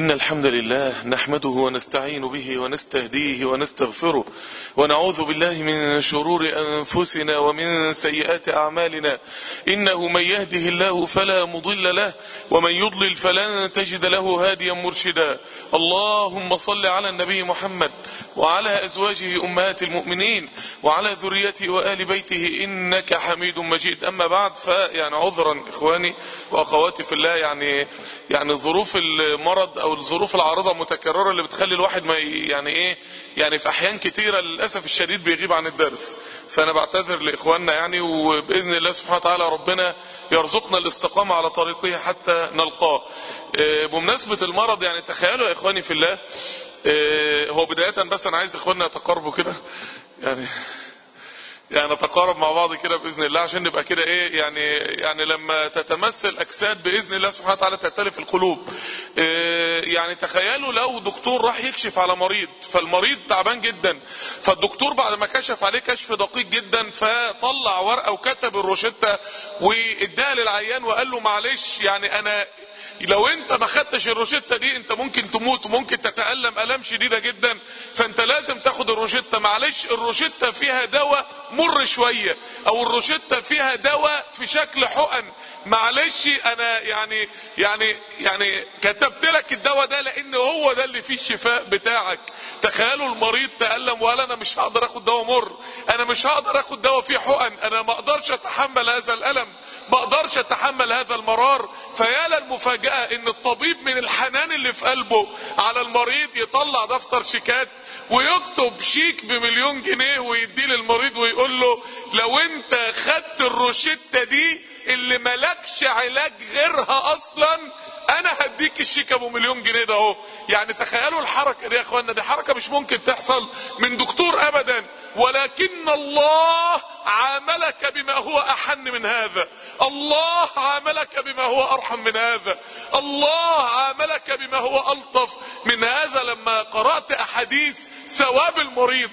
إن الحمد لله نحمده ونستعين به ونستهديه ونستغفره ونعوذ بالله من شرور أنفسنا ومن سيئات أعمالنا. إنه من يهده الله فلا مضل له ومن يضلل فلن تجد له هاديا مرشدا. اللهم صل على النبي محمد وعلى أزواجه أمهات المؤمنين وعلى ذريته وآل بيته إنك حميد مجيد. أما بعد فيعني عذرا إخواني وأخواتي في الله يعني يعني ظروف المرض أو الظروف العارضة متكررة اللي بتخلي الواحد ما يعني إيه يعني في أحيان كتيرة للأسف الشديد بيغيب عن الدرس. فأنا بعتذر لإخواننا يعني وبإذن الله سبحانه وتعالى ربنا يرزقنا الاستقامة على طريقه حتى نلقاه. بمناسبة المرض يعني تخيلوا يا إخواني في الله. هو بداية بس أنا عايز إخواننا يتقربوا كده. يعني يعني نتقارب مع بعض كده بإذن الله عشان نبقى كده إيه يعني يعني لما تتمثل أجساد بإذن الله سبحانه وتعالى تختلف القلوب. إيه يعني تخيلوا لو دكتور راح يكشف على مريض فالمريض تعبان جدا فالدكتور بعد ما كشف عليه كشف دقيق جدا فطلع ورقة وكتب الروشتة واداها للعيان وقال له معلش يعني أنا لو انت ما خدتش الروشتة دي انت ممكن تموت وممكن تتألم ألام شديدة جدا. فأنت لازم تاخد الروشتة. معلش الروشتة فيها دواء مر شوية أو الروشتة فيها دواء في شكل حقن. معلش أنا يعني يعني يعني كتبت لك الدواء ده لأن هو ده اللي فيه الشفاء بتاعك. تخيلوا المريض تألم وقال أنا مش هقدر آخد دواء مر. أنا مش هقدر آخد دواء فيه حقن. أنا ما أقدرش أتحمل هذا الألم. ما أقدرش أتحمل هذا المرار. فيا للمفاجاه إن الطبيب من الحنان اللي في قلبه على المريض يطلع دفتر شيكات ويكتب شيك بمليون جنيه ويديه للمريض ويقول له لو أنت خدت الروشتة دي اللي ملكش علاج غيرها أصلا. أنا هديك الشيك أبو مليون جنيه ده أهو. يعني تخيلوا الحركة دي يا اخوانا دي حركة مش ممكن تحصل من دكتور ابدا. ولكن الله عاملك بما هو أحن من هذا. الله عاملك بما هو أرحم من هذا. الله عاملك بما هو ألطف من هذا. لما قرأت أحاديث ثواب المريض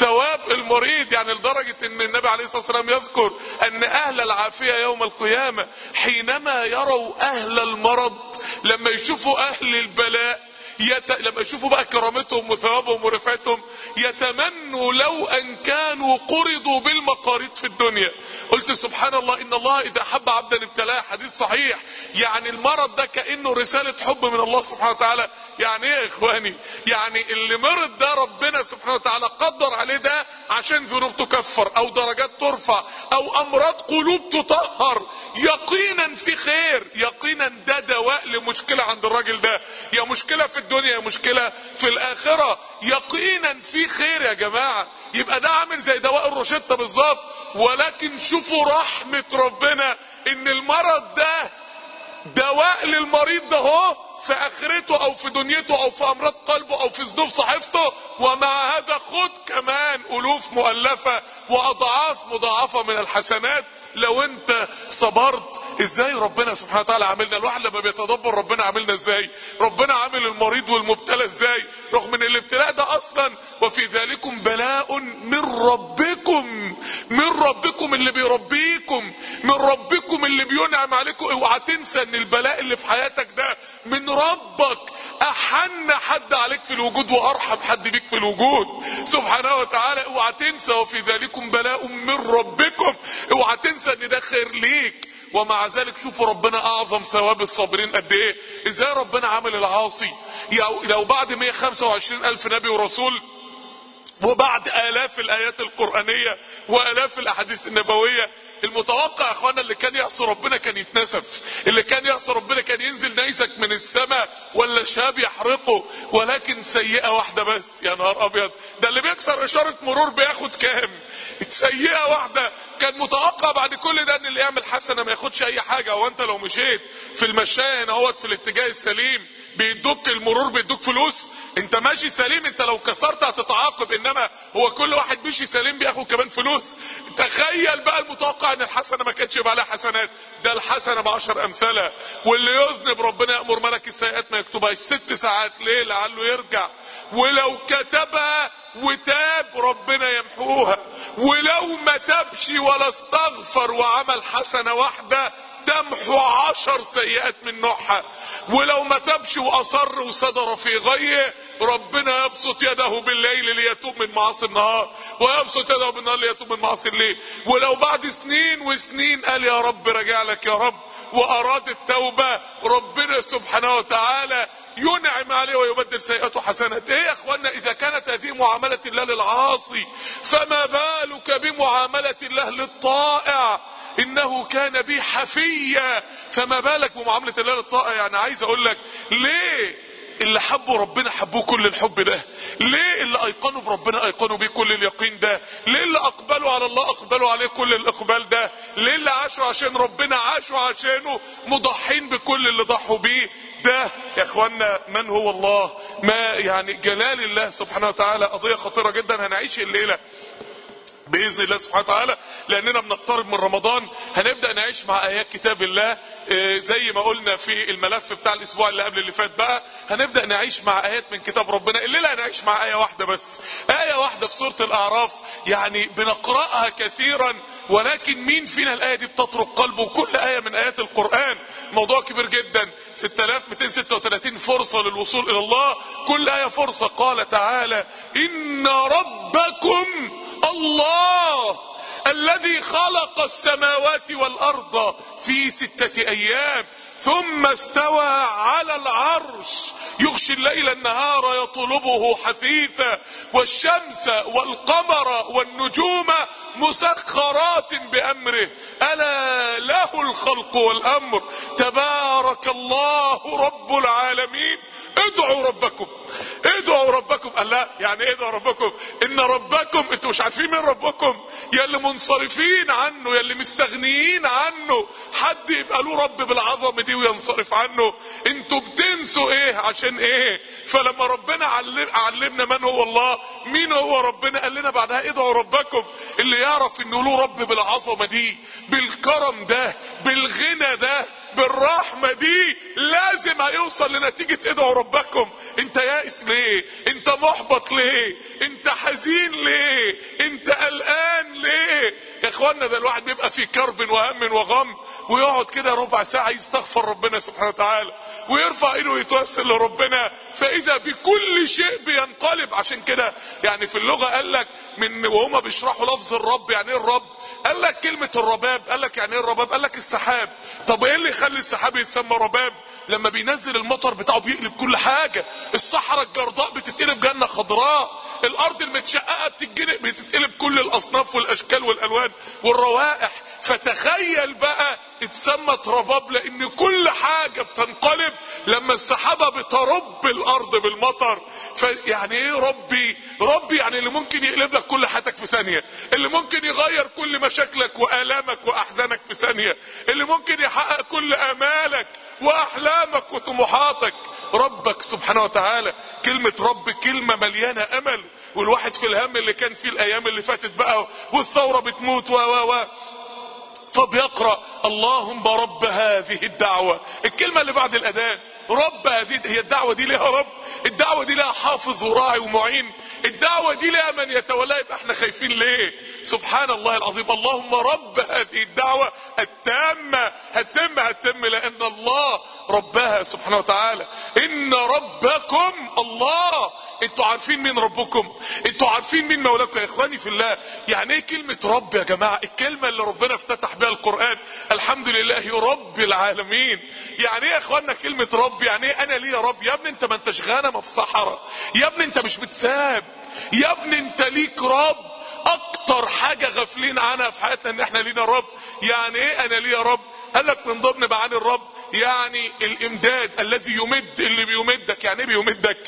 ثواب المريض يعني لدرجة إن النبي عليه الصلاة والسلام يذكر أن أهل العافية يوم القيامة حينما يروا أهل المرض لما يشوفوا أهل البلاء يت... لما يشوفوا بقى كرامتهم وثوابهم ورفعتهم يتمنوا لو أن كانوا قرضوا بالمقاريض في الدنيا. قلت سبحان الله إن الله إذا حب عبدا ابتلاه حديث صحيح. يعني المرض ده كأنه رسالة حب من الله سبحانه وتعالى. يعني إيه يا إخواني؟ يعني اللي مرض ده ربنا سبحانه وتعالى قدر عليه ده عشان ذنوب تكفر أو درجات ترفع أو أمراض قلوب تطهر. يقينا في خير يقينا ده دواء لمشكلة عند الراجل ده. يا مشكلة في الدنيا مشكلة في الآخرة. يقينا في خير يا جماعة. يبقى ده عامل زي دواء الروشتة بالظبط. ولكن شوفوا رحمة ربنا إن المرض ده دواء للمريض ده هو في آخرته أو في دنيته أو في أمراض قلبه أو في ذنوب صحيفته ومع هذا خد كمان ألوف مؤلفة وأضعاف مضاعفة من الحسنات. لو أنت صبرت إزاي ربنا سبحانه وتعالى عاملنا؟ الواحد لما بيتدبر ربنا عاملنا إزاي؟ ربنا عامل المريض والمبتلى إزاي؟ رغم ان الابتلاء ده أصلا وفي ذلكم بلاء من ربكم من ربكم اللي بيربيكم من ربكم اللي بينعم عليكم. اوعى تنسى ان البلاء اللي في حياتك ده من ربك. احن حد عليك في الوجود وارحم حد بيك في الوجود. سبحانه وتعالى اوعى تنسى وفي ذلكم بلاء من ربكم. اوعى تنسى ان ده خير ليك. ومع ذلك شوفوا ربنا أعظم ثواب الصابرين قد إيه؟ إزاي ربنا عامل العاصي؟ لو بعد 125 ألف نبي ورسول وبعد آلاف الآيات القرآنية وآلاف الأحاديث النبوية المتوقع يا إخوانا اللي كان يعصي ربنا كان يتنسف. اللي كان يعصي ربنا كان ينزل نيسك من السماء ولا شاب يحرقه ولكن سيئة واحدة بس. يا نهار أبيض. ده اللي بيكسر إشارة مرور بياخد كام سيئة واحدة. كان متوقع بعد كل ده إن اللي يعمل حسنة ما ياخدش أي حاجة. هو أنت لو مشيت في المشاية هنا هوت في الاتجاه السليم بيدوك المرور بيدوك فلوس. أنت ماشي سليم أنت لو كسرت هتتعاقب. إنما هو كل واحد ماشي سليم بياخد كمان فلوس. تخيل بقى المتوقع إن الحسنة ما كانتش يبقى عليها حسنات. ده الحسنة بعشر امثالها واللي يذنب ربنا يأمر ملك السيئات ما يكتبهاش. ست ساعات ليه لعله يرجع. ولو كتبها وتاب ربنا يمحوها. ولو ما تابش ولا استغفر وعمل حسنة واحدة تمحو عشر سيئات من نوعها. ولو ما تبش وأصر وصدر في غيه ربنا يبسط يده بالليل ليتوب من معاصي النهار ويبسط يده بالنهار ليتوب من معاصي الليل. ولو بعد سنين وسنين قال يا رب رجع لك يا رب. وأراد التوبة ربنا سبحانه وتعالى ينعم عليه ويبدل سيئاته حسنات إيه يا اخوانا إذا كانت هذه معاملة الله للعاصي فما بالك بمعاملة الله للطائع؟ إنه كان بي حفيا فما بالك بمعاملة الله للطائع؟ يعني عايز أقول لك ليه؟ اللي حبوا ربنا حبوه كل الحب ده. ليه اللي أيقنوا بربنا أيقنوا بيه كل اليقين ده؟ ليه اللي أقبلوا على الله أقبلوا عليه كل الإقبال ده؟ ليه اللي عاشوا عشان ربنا عاشوا عشانه مضحين بكل اللي ضحوا بيه ده؟ يا اخوانا من هو الله؟ ما يعني جلال الله سبحانه وتعالى قضية خطيرة جدا هنعيش الليلة. بإذن الله سبحانه وتعالى لأننا بنقترب من رمضان. هنبدأ نعيش مع آيات كتاب الله. آه، زي ما قلنا في الملف بتاع الأسبوع اللي قبل اللي فات بقى هنبدأ نعيش مع آيات من كتاب ربنا. الليلة هنعيش مع آية واحدة بس. آية واحدة في سورة الأعراف يعني بنقرأها كثيرا ولكن مين فينا الآية دي بتطرق قلبه؟ وكل آية من آيات القرآن. موضوع كبير جدا. 6236 فرصة للوصول إلى الله. كل آية فرصة. قال تعالى إن ربكم الله الذي خلق السماوات والأرض في ستة أيام ثم استوى على العرش. يغشي الليل النهار يطلبه حثيثا والشمس والقمر والنجوم مسخرات بأمره. ألا له الخلق والأمر. تبارك الله رب العالمين. ادعوا ربكم. ادعوا ربكم. قال لا يعني ادعوا ربكم. إن ربكم أنتوا مش عارفين مين ربكم. يا اللي منصرفين عنه يا اللي مستغنيين عنه. حد يبقى له رب بالعظمه دي وينصرف عنه. أنتوا بتنسوا إيه؟ عشان إيه؟ فلما ربنا علم علمنا من هو الله مين هو ربنا؟ قال لنا بعدها ادعوا ربكم. اللي يعرف إنه له رب بالعظمة دي بالكرم ده بالغنى ده بالرحمة دي لازم هيوصل لنتيجة ادعوا ربكم انت يائس ليه؟ انت محبط ليه؟ انت حزين ليه؟ انت قلقان ليه؟ يا اخوانا ده الواحد بيبقى في كرب وهم وغم ويقعد كده ربع ساعة يستغفر ربنا سبحانه وتعالى ويرفع إيده ويتوسل لربنا. فإذا بكل شيء بينقلب. عشان كده يعني في اللغة قال لك من وهما بيشرحوا لفظ الرب يعني إيه الرب؟ قال لك كلمة الرباب. قال لك يعني إيه الرباب؟ قال لك السحاب. طب إيه اللي يخلي السحاب يتسمى رباب لما بينزل المطر بتاعه بيقلب كل حاجة. الصحراء الجرداء بتتقلب جنة خضراء. الأرض المتشققة بتتجنق بتتقلب كل الأصناف والأشكال والألوان والروائح. فتخيل بقى اتسمت رباب لأن كل حاجة بتنقلب لما السحابة بترب الأرض بالمطر. فيعني إيه ربي؟ ربي يعني اللي ممكن يقلب لك كل حياتك في ثانية. اللي ممكن يغير كل مشاكلك وآلامك وأحزانك في ثانية. اللي ممكن يحقق كل آمالك وأحلامك وطموحاتك. ربك سبحانه وتعالى كلمة رب كلمة مليانة أمل. والواحد في الهم اللي كان فيه الأيام اللي فاتت بقى والثورة بتموت و و و. فبيقرأ اللهم رب هذه الدعوة. الكلمة اللي بعد الأذان رب هذه هي الدعوة دي ليها رب الدعوة دي لها حافظ وراعي ومعين الدعوة دي لها من يتولاها يبقى إحنا خايفين ليه؟ سبحان الله العظيم. اللهم رب هذه الدعوة التامة هتم هتم لأن الله ربها سبحانه وتعالى. إن ربكم الله. أنتوا عارفين مين ربكم؟ أنتوا عارفين مين مولاكم؟ يا إخواني في الله. يعني إيه كلمة رب يا جماعة؟ الكلمة اللي ربنا افتتح بها القرآن. الحمد لله رب العالمين. يعني إيه يا اخوانا كلمة رب؟ يعني إيه أنا ليه يا رب؟ يا ابني أنت ما أنتش غنم في صحراء يا ابني أنت مش متساب. يا ابني أنت ليك رب. أكتر حاجة غافلين عنها في حياتنا إن إحنا لينا رب. يعني إيه أنا ليه يا رب؟ قال لك من ضمن معاني الرب يعني الإمداد الذي يمد اللي بيمدك. يعني إيه بيمدك؟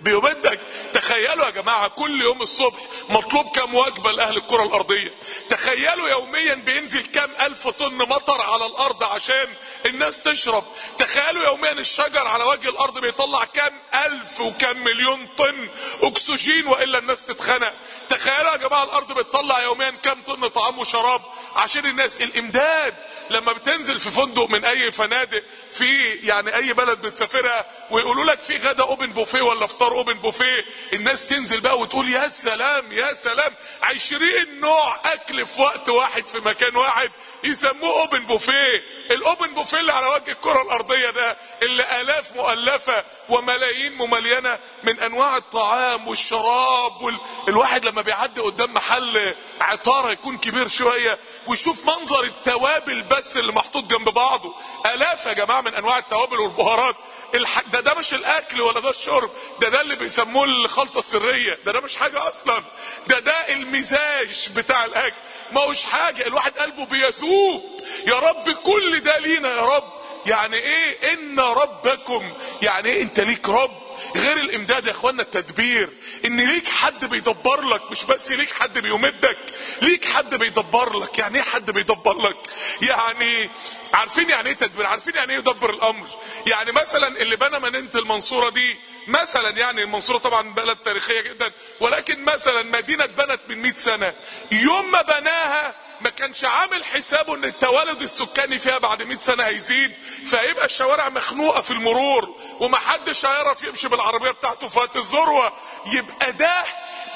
بيمدك تخيلوا يا جماعة كل يوم الصبح مطلوب كام وجبة لأهل الكرة الأرضية؟ تخيلوا يوميا بينزل كام ألف طن مطر على الأرض عشان الناس تشرب. تخيلوا يوميا الشجر على وجه الأرض بيطلع كام ألف وكام مليون طن أكسجين وإلا الناس تتخنق. تخيلوا يا جماعة الأرض بتطلع يوميا كام طن طعام وشراب عشان الناس. الإمداد لما بتنزل في فندق من أي فنادق في يعني أي بلد بتسافرها ويقولوا لك في غدا أوبن بوفيه ولا فطار. افطار اوبن بوفيه. الناس تنزل بقى وتقول يا سلام يا سلام. عشرين نوع أكل في وقت واحد في مكان واحد يسموه أوبن بوفيه. الأوبن بوفيه اللي على وجه الكرة الأرضية ده اللي آلاف مؤلفة وملايين مملينة من أنواع الطعام والشراب وال... الواحد لما بيعدي قدام محل عطاره يكون كبير شوية ويشوف منظر التوابل بس اللي محطوط جنب بعضه. آلاف يا جماعة من أنواع التوابل والبهارات. الح... ده ده مش الأكل ولا ده الشرب ده ده اللي بيسموه الخلطة السرية. ده ده مش حاجة أصلا. ده ده المزاج بتاع الأكل. ما هوش حاجة. الواحد قلبه بيذوب. يا رب كل ده لينا يا رب. يعني إيه ان ربكم يعني إيه انت ليك رب غير الامداد يا اخوانا التدبير ان ليك حد بيدبر لك مش بس ليك حد بيمدك ليك حد بيدبر لك يعني إيه حد بيدبر لك يعني عارفين يعني إيه تدبير عارفين يعني إيه يدبر الامر يعني مثلا اللي بنى مدينة المنصورة دي مثلا يعني المنصورة طبعا بلد تاريخية جدا ولكن مثلا مدينة اتبنت من 100 سنة يوم ما بناها ما كانش عامل حسابه إن التوالد السكاني فيها بعد 100 سنة هيزيد فهيبقى الشوارع مخنوقة في المرور ومحدش هيعرف يمشي بالعربية بتاعته وقت الذروة. يبقى ده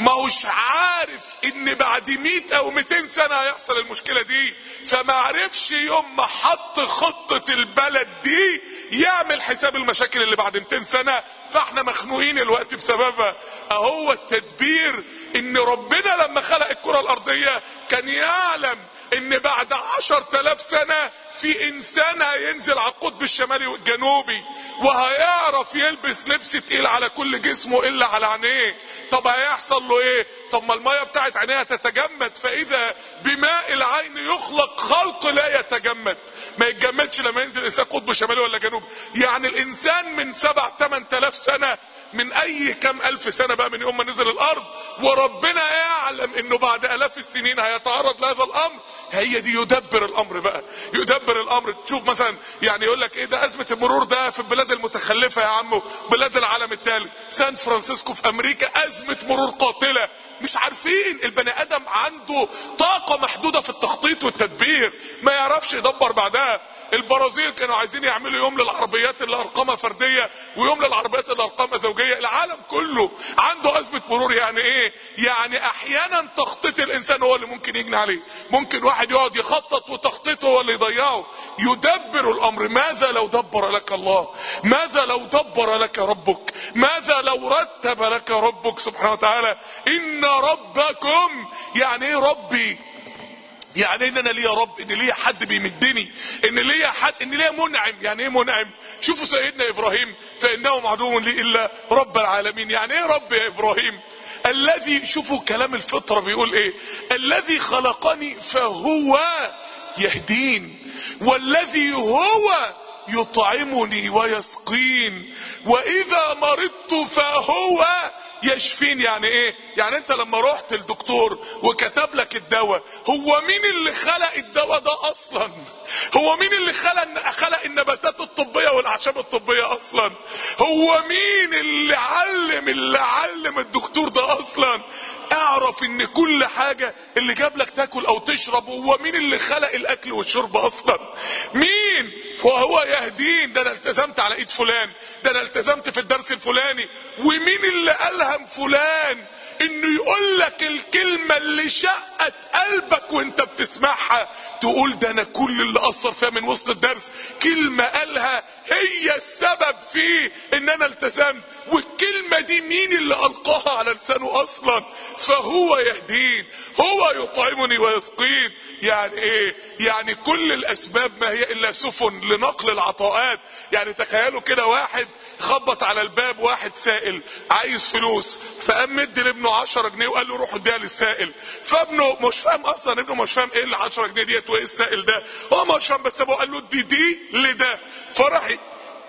ما هوش عارف إن بعد 100 أو 200 سنة هيحصل المشكلة دي. فما عرفش يوم ما حط خطة البلد دي يعمل حساب المشاكل اللي بعد 200 سنة. فإحنا مخنوقين الوقت بسببها. أهو التدبير إن ربنا لما خلق الكرة الأرضية كان يعلم إن بعد عشر تلاف سنة في إنسان هينزل على القطب الشمالي والجنوبي وهيعرف يلبس لبس تقيل على كل جسمه إلا على عينيه. طب هيحصل له إيه؟ طب ما المية بتاعت عينيها تتجمد فإذا بماء العين يخلق خلق لا يتجمد. ما يتجمدش لما ينزل انسان قطب شمالي ولا جنوبي. يعني الإنسان من سبع تمن تلاف سنة من أي كم ألف سنة بقى من يوم ما نزل الأرض وربنا يعلم إنه بعد آلاف السنين هيتعرض لهذا الأمر. هي دي يدبر الأمر بقى. يدبر الأمر. تشوف مثلا يعني يقول لك إيه ده أزمة المرور ده في البلاد المتخلفة يا عمو بلاد العالم الثالث سان فرانسيسكو في أمريكا أزمة مرور قاتلة. مش عارفين. البني آدم عنده طاقة محدودة في التخطيط والتدبير. ما يعرفش يدبر بعدها. البرازيل كانوا عايزين يعملوا يوم للعربيات اللي ارقامها فردية ويوم للعربيات اللي ارقامها زوجيه العالم كله عنده أزمة مرور. يعني إيه؟ يعني أحيانا تخطيط الإنسان هو اللي ممكن يجني عليه. ممكن واحد يقعد يخطط وتخطيطه هو اللي يضيعه. يدبر الأمر. ماذا لو دبر لك الله؟ ماذا لو دبر لك ربك؟ ماذا لو رتب لك ربك سبحانه وتعالى؟ إن ربكم. يعني إيه ربي؟ يعني إن أنا ليا رب إن ليا حد بيمدني إن ليا حد إن ليا منعم. يعني إيه منعم؟ شوفوا سيدنا إبراهيم فإنه عدو لي إلا رب العالمين. يعني إيه رب يا إبراهيم؟ الذي شوفوا كلام الفطرة بيقول إيه؟ الذي خلقني فهو يهدين والذي هو يطعمني ويسقين وإذا مرضت فهو يشفين يعني إيه؟ يعني انت لما رحت الدكتور وكتب لك الدواء هو مين اللي خلق الدواء ده أصلا؟ هو مين اللي خلق خلق النباتات الطبية والأعشاب الطبية أصلا؟ هو مين اللي علم اللي علم الدكتور ده أصلا؟ اعرف إن كل حاجة اللي جاب لك تاكل أو تشرب هو مين اللي خلق الأكل والشرب أصلا؟ مين؟ وهو يهدين ده أنا التزمت على إيد فلان ده أنا التزمت في الدرس الفلاني ومين اللي الهم فلان انه يقول لك الكلمة اللي شقت قلبك وانت بتسمعها تقول ده أنا كل اللي اثر فيها من وسط الدرس كلمة قالها هي السبب في ان أنا التزمت والكلمة دي مين اللي ألقاها على لسانه أصلا؟ فهو يهدين هو يطعمني ويسقين يعني إيه؟ يعني كل الأسباب ما هي إلا سفن لنقل العطاءات. يعني تخيلوا كده واحد خبط على الباب واحد سائل عايز فلوس. فقام مدي لابنه 10 جنيه وقال له روح اديها للسائل. فابنه مش فاهم أصلا ابنه مش فاهم إيه ال 10 جنيه ديت وإيه السائل ده. هو مش فاهم بس ابوه قال له ادي دي لده. فراح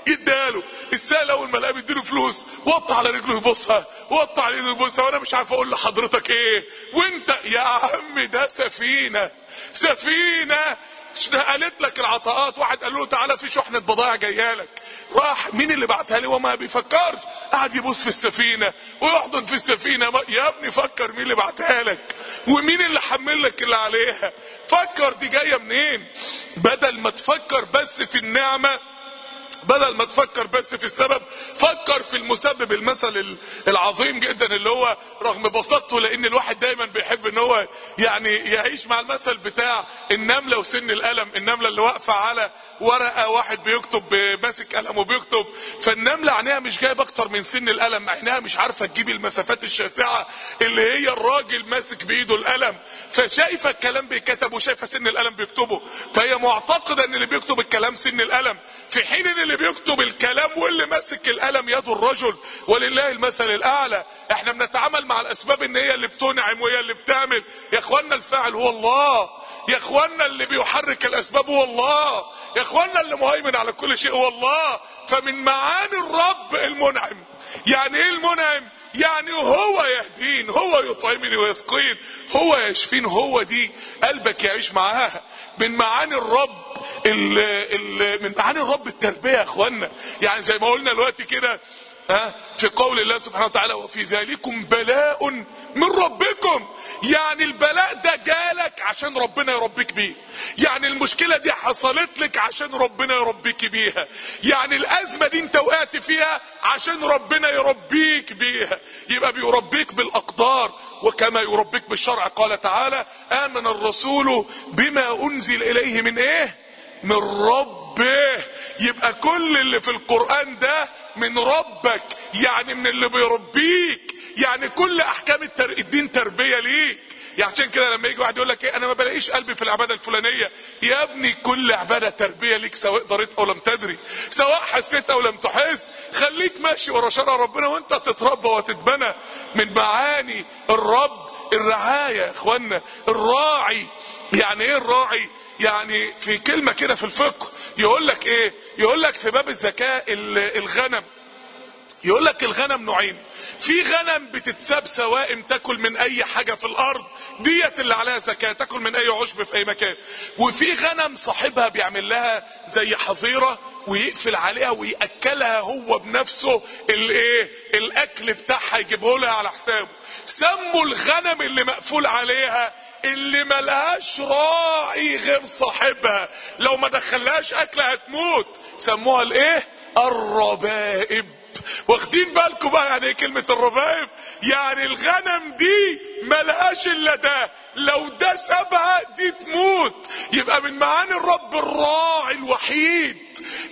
يديها السائل أول ما لقى بيديله فلوس وطى على رجله يبصها وطى على ايده يبصها وأنا مش عارف أقول لحضرتك إيه. وأنت يا عم ده سفينة سفينة. قالت لك العطاءات. واحد قال له تعالى في شحنة بضائع جاية لك. راح مين اللي بعتها لي وما بيفكرش؟ قاعد يبص في السفينة ويحضن في السفينة. يا ابني فكر مين اللي بعتها لك ومين اللي حمل لك اللي عليها. فكر دي جاية منين؟ بدل ما تفكر بس في النعمة بدل ما تفكر بس في السبب فكر في المسبب المثل العظيم جدا اللي هو رغم بساطته لأن الواحد دايما بيحب إن هو يعني يعيش مع المثل بتاع النملة وسن القلم النملة اللي واقفة على ورقة واحد بيكتب ماسك قلم وبيكتب. فالنملة عينيها مش جايب أكتر من سن القلم عينيها مش عارفة تجيب المسافات الشاسعة اللي هي الراجل ماسك بإيده القلم فشايفة الكلام بيتكتب وشايفة سن القلم بيكتبه. فهي معتقدة إن اللي بيكتب الكلام سن القلم في حين إن اللي بيكتب الكلام واللي ماسك القلم يد الرجل ولله المثل الأعلى. إحنا بنتعامل مع الأسباب إن هي اللي بتنعم وهي اللي بتعمل. يا اخوانا الفاعل هو الله. يا اخوانا اللي بيحرك الأسباب هو الله. يا اخوانا اللي مهيمن على كل شيء هو الله. فمن معاني الرب المنعم. يعني إيه المنعم؟ يعني هو يهدين هو يطعمني ويسقين هو يشفين هو دي قلبك يعيش معاها. من معاني الرب ال ال من معاني الرب التربية يا اخوانا. يعني زي ما قلنا دلوقتي كده في قول الله سبحانه وتعالى وفي ذلكم بلاء من ربكم. يعني البلاء ده جالك عشان ربنا يربيك بيه. يعني المشكلة دي حصلت لك عشان ربنا يربيك بيها. يعني الأزمة دي انت وقعت فيها عشان ربنا يربيك بيها. يبقى بيربيك بالأقدار وكما يربيك بالشرع. قال تعالى آمن الرسول بما أنزل إليه من إيه؟ من ربه. يبقى كل اللي في القرآن ده من ربك يعني من اللي بيربيك. يعني كل أحكام التر... الدين تربية ليك. يعني عشان كده لما يجي واحد يقول لك إيه أنا ما بلاقيش قلبي في العبادة الفلانية. يا ابني كل عبادة تربية ليك سواء دريت أو لم تدري. سواء حسيت أو لم تحس. خليك ماشي ورا شرع ربنا وأنت تتربى وتتبنى. من معاني الرب الرعاية يا اخوانا الراعي يعني إيه الراعي؟ يعني في كلمة كده في الفقه يقول لك إيه؟ يقول لك في باب الزكاة الغنم. يقول لك الغنم نوعين. في غنم بتتساب سوائم تاكل من أي حاجة في الأرض ديت اللي عليها زكاة تاكل من أي عشب في أي مكان. وفي غنم صاحبها بيعمل لها زي حظيرة ويقفل عليها ويأكلها هو بنفسه الايه الأكل بتاعها يجيبه لها على حسابه. سموا الغنم اللي مقفول عليها اللي ملهاش راعي غير صاحبها. لو ما دخلهاش اكل هتموت. سموها الإيه؟ الربائب. واخدين بالكم بقى يعني إيه كلمة الربائب؟ يعني الغنم دي ملهاش إلا ده. لو ده سابها دي تموت. يبقى من معاني الرب الراعي الوحيد.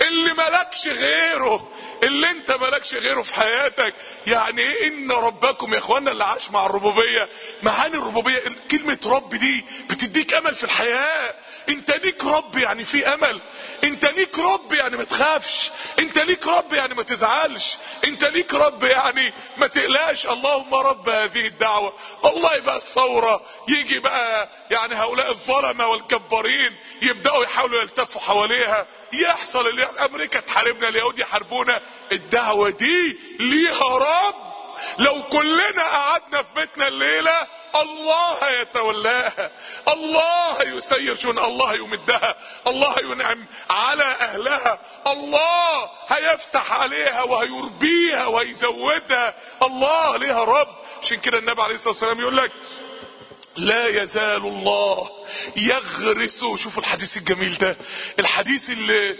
اللي ملكش غيره. اللي انت مالكش غيره في حياتك. يعني إيه إن ربكم يا إخوانا اللي عاش مع الربوبية؟ معاني الربوبية كلمة رب دي بتديك أمل في الحياة. أنت ليك رب يعني في أمل. أنت ليك رب يعني ما تخافش. أنت ليك رب يعني ما تزعلش. أنت ليك رب يعني ما تقلقش. اللهم رب هذه الدعوة. والله بقى الثورة. يجي بقى يعني هؤلاء الظلمة والجبارين يبدأوا يحاولوا يلتفوا حواليها. يحصل اللي. أمريكا تحاربنا اليهود يحاربونا. الدعوة دي ليها رب. لو كلنا قعدنا في بيتنا الليلة الله يتولاها. الله يسير شؤون الله يمدها الله ينعم على أهلها. الله هيفتح عليها وهيربيها وهيزودها الله ليها رب. عشان كده النبي عليه الصلاة والسلام يقول لك لا يزال الله يغرس. شوفوا الحديث الجميل ده. الحديث اللي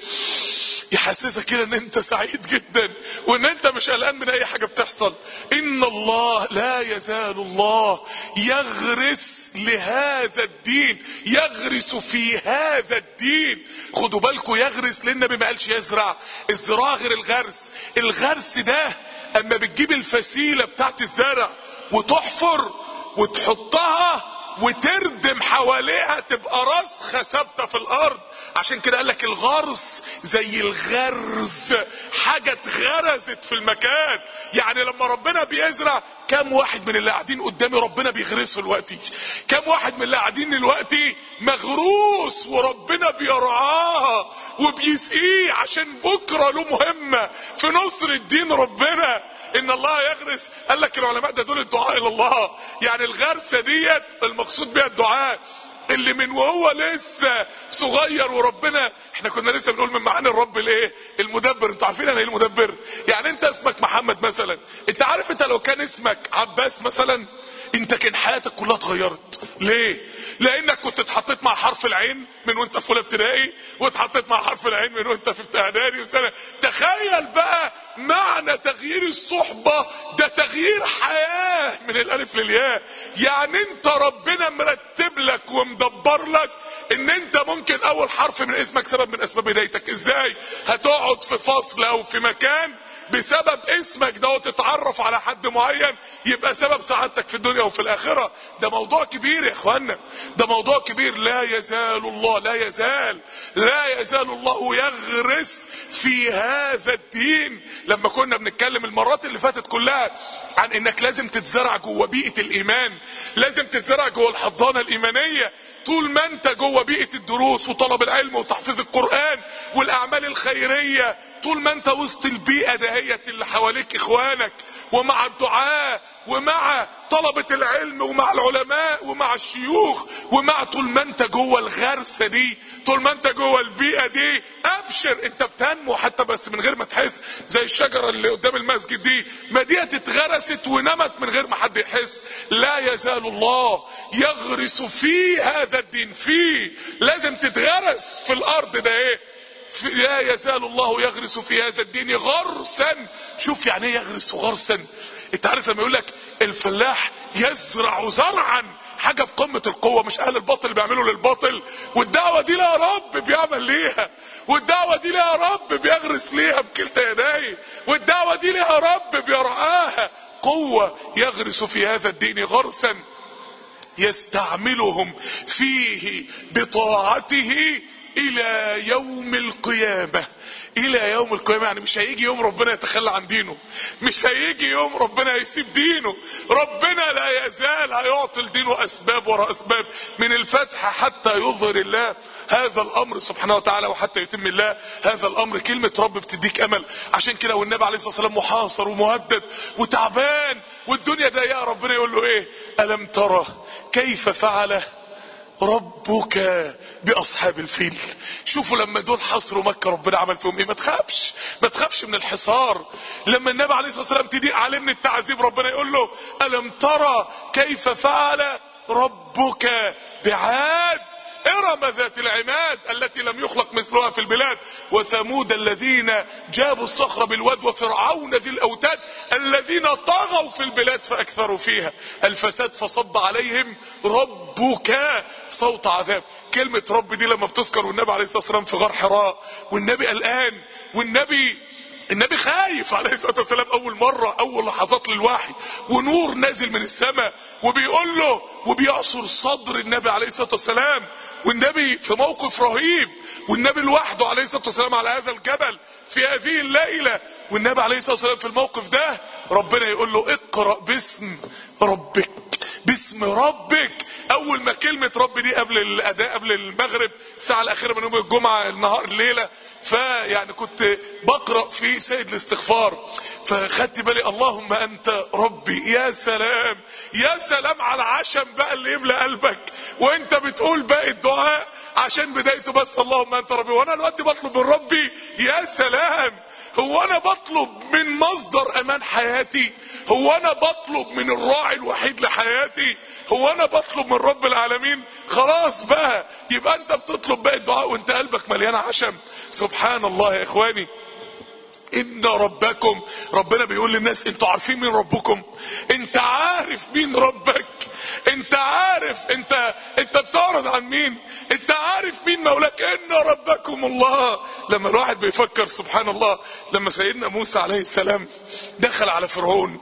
يحسسك كده إن أنت سعيد جدا وإن أنت مش قلقان من أي حاجة بتحصل. إن الله لا يزال الله يغرس لهذا الدين يغرس في هذا الدين. خدوا بالكم يغرس لأن ما قالش يزرع. الزراعة غير الغرس. الغرس ده أما بتجيب الفسيلة بتاعت الزرع وتحفر وتحطها وتردم حواليها تبقى راسخة ثابتة في الأرض. عشان كده قال لك الغرس زي الغرز. حاجة اتغرزت في المكان. يعني لما ربنا بيزرع كم واحد من اللي قاعدين قدامي ربنا بيغرسه دلوقتي؟ كم واحد من اللي قاعدين دلوقتي مغروس وربنا بيرعاه وبيسقيه عشان بكرة له مهمة في نصر الدين ربنا؟ إن الله يغرس. قال لك العلماء ده دول الدعاء إلى الله. يعني الغرسة ديت المقصود بها الدعاء. اللي من وهو لسه صغير وربنا. إحنا كنا لسه بنقول من معاني الرب الايه المدبر. أنتوا عارفين أنا إيه المدبر؟ يعني أنت اسمك محمد مثلا. أنت عارف أنت لو كان اسمك عباس مثلا أنت كان حياتك كلها اتغيرت. ليه؟ لأنك كنت اتحطيت مع حرف العين. من وانت في اولى ابتدائي واتحطيت مع حرف العين من وانت في اعدادي وسنه تخيل بقى معنى تغيير الصحبة ده تغيير حياة من الالف للياء. يعني انت ربنا مرتب لك ومدبر لك ان انت ممكن اول حرف من اسمك سبب من اسباب بدايتك إزاي؟ هتقعد في فصل أو في مكان بسبب اسمك ده وتتعرف على حد معين يبقى سبب سعادتك في الدنيا وفي الآخرة. ده موضوع كبير يا إخوانا. ده موضوع كبير. لا يزال الله لا يزال لا يزال الله يغرس في هذا الدين. لما كنا بنتكلم المرات اللي فاتت كلها عن إنك لازم تتزرع جوه بيئة الإيمان لازم تتزرع جوه الحضانة الإيمانية. طول ما أنت جوه بيئة الدروس وطلب العلم وتحفيظ القرآن والأعمال الخيرية طول ما أنت وسط البيئة دهيت اللي حواليك إخوانك ومع الدعاء ومع طلبة العلم ومع العلماء ومع الشيوخ ومع طول ما أنت جوه الغرسة دي طول ما أنت جوه البيئة دي أبشر أنت بتنمو حتى بس من غير ما تحس زي الشجرة اللي قدام المسجد دي. ما دي اتغرست ونمت من غير ما حد يحس. لا يزال الله يغرس في هذا الدين. فيه لازم تتغرس في الأرض ده إيه؟ لا يزال الله يغرس في هذا الدين غرسا. شوف يعني إيه يغرس غرسا؟ أنت عارف لما يقول لك الفلاح يزرع زرعا. حاجة بقمة القوة مش أهل الباطل اللي بيعملوا للباطل. والدعوة دي لها رب بيعمل ليها. والدعوة دي لها رب بيغرس ليها بكلتا يديه والدعوة دي لها رب بيرعاها. قوة يغرس في هذا الدين غرسا. يستعملهم فيه بطاعته إلى يوم القيامة. إلى يوم القيامة. يعني مش هيجي يوم ربنا يتخلى عن دينه. مش هيجي يوم ربنا يسيب دينه. ربنا لا يزال هيعطي لدينه أسباب وراء أسباب من الفتح حتى يظهر الله. هذا الأمر سبحانه وتعالى وحتى يتم الله. هذا الأمر كلمة رب بتديك أمل. عشان كده والنبي عليه الصلاة والسلام محاصر ومهدد وتعبان. والدنيا ضيقة ربنا يقول له إيه؟ ألم ترى كيف فعل ربك بأصحاب الفيل. شوفوا لما دول حصروا مكة ربنا عمل فيهم إيه؟ ما تخافش ما تخافش من الحصار. لما النبي عليه الصلاة والسلام تضيق عليه من التعذيب ربنا يقول له ألم ترى كيف فعل ربك بعاد؟ ارم ذات العماد التي لم يخلق مثلها في البلاد. وثمود الذين جابوا الصخر بالواد وفرعون ذي الاوتاد الذين طغوا في البلاد فأكثروا فيها. الفساد فصب عليهم ربك صوت عذاب. كلمة رب دي لما بتذكر والنبي عليه الصلاة والسلام في غار حراء والنبي قلقان والنبي النبي خايف عليه الصلاة والسلام أول مرة أول لحظات للوحي. ونور نازل من السماء وبيقول له وبيعصر صدر النبي عليه الصلاة والسلام. والنبي في موقف رهيب والنبي لوحده عليه الصلاة والسلام على هذا الجبل. في هذه الليلة. والنبي عليه الصلاة والسلام في الموقف ده ربنا يقول له اقرأ باسم ربك باسم ربك. أول ما كلمة رب دي قبل الأداء قبل المغرب الساعة الأخيرة من يوم الجمعة النهار الليلة فيعني كنت بقرأ في سيد الاستغفار. فخدت بالي اللهم أنت ربي يا سلام يا سلام على العشم بقى اللي يملى قلبك. وأنت بتقول باقي الدعاء عشان بدايته بس اللهم أنت ربي. وأنا دلوقتي بطلب من ربي يا سلام. هو أنا بطلب من مصدر أمان حياتي؟ هو أنا بطلب من الراعي الوحيد لحياتي؟ هو أنا بطلب من رب العالمين؟ خلاص بقى يبقى أنت بتطلب باقي الدعاء وأنت قلبك مليان عشم. سبحان الله يا إخواني. ان ربكم ربنا بيقول للناس أنتوا عارفين مين ربكم؟ أنت عارف مين ربك؟ أنت عارف أنت أنت بتعرض عن مين؟ أنت عارف مين مولاك؟ ان ربكم الله. لما الواحد بيفكر سبحان الله لما سيدنا موسى عليه السلام دخل على فرعون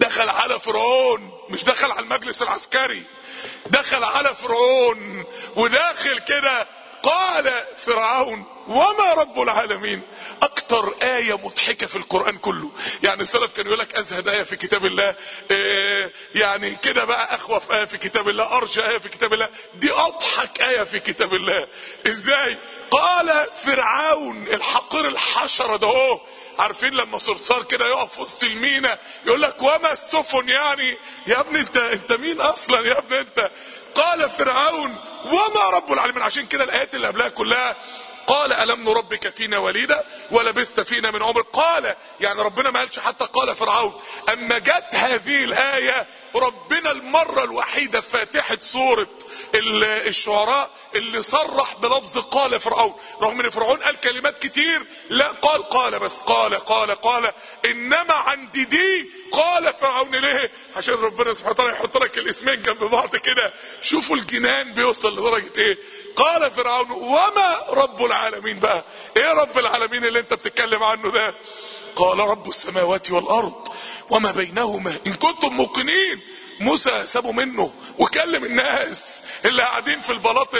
دخل على فرعون مش دخل على المجلس العسكري دخل على فرعون وداخل كده قال فرعون وما رب العالمين. أكتر آية مضحكة في القرآن كله. يعني السلف كان لك أزهد آية في كتاب الله. إيه يعني كده بقى أخوف آية في كتاب الله. ارجى آية في كتاب الله. دي أضحك آية في كتاب الله. إزاي؟ قال فرعون الحقير الحشرة ده هو عارفين لما صرصار كده يقف وسط المينا يقول لك وما السفن يعني؟ يا ابني انت انت مين أصلا يا ابني انت؟ قال فرعون وما رب العالمين. عشان كده الآيات اللي قبلها كلها قال ألم نربك فينا وليدا ولبثت فينا من عمر؟ قال يعني ربنا ما قالش حتى قال فرعون اما جت هذه الآية ربنا المرة الوحيدة في فاتحه سوره الشعراء اللي صرح بلفظ قال فرعون. رغم إن فرعون قال كلمات كتير لا قال قال بس قال قال قال. إنما عندي دي قال فرعون ليه عشان ربنا سبحانه وتعالى يحط لك الاسمين جنب بعض كده. شوفوا الجنان بيوصل لدرجة إيه. قال فرعون وما رب العالمين بقى. إيه رب العالمين اللي أنت بتتكلم عنه ده؟ قال رب السماوات والأرض وما بينهما إن كنتم موقنين. موسى سابوا منه وكلم الناس اللي قاعدين في البلاط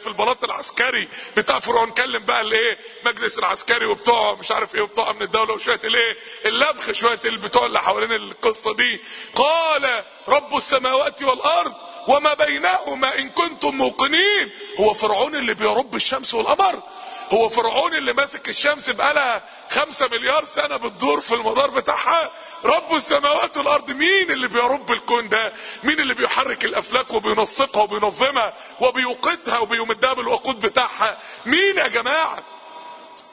في البلاط العسكري بتاع فرعون. كلم بقى الايه مجلس العسكري وبتوع مش عارف إيه وبتوع من الدولة وشوية الايه اللبخ شوية البتوع اللي حوالين القصة دي. قال رب السماوات والأرض وما بينهما إن كنتم موقنين. هو فرعون اللي بيرب الشمس والقمر. هو فرعون اللي ماسك الشمس بقالها خمسة مليار سنة بتدور في المدار بتاعها. رب السماوات والأرض مين اللي بيرب الكون ده؟ مين اللي بيحرك الأفلاك وبينسقها وبينظمها وبيوقتها وبيمدها بالوقود بتاعها؟ مين يا جماعة؟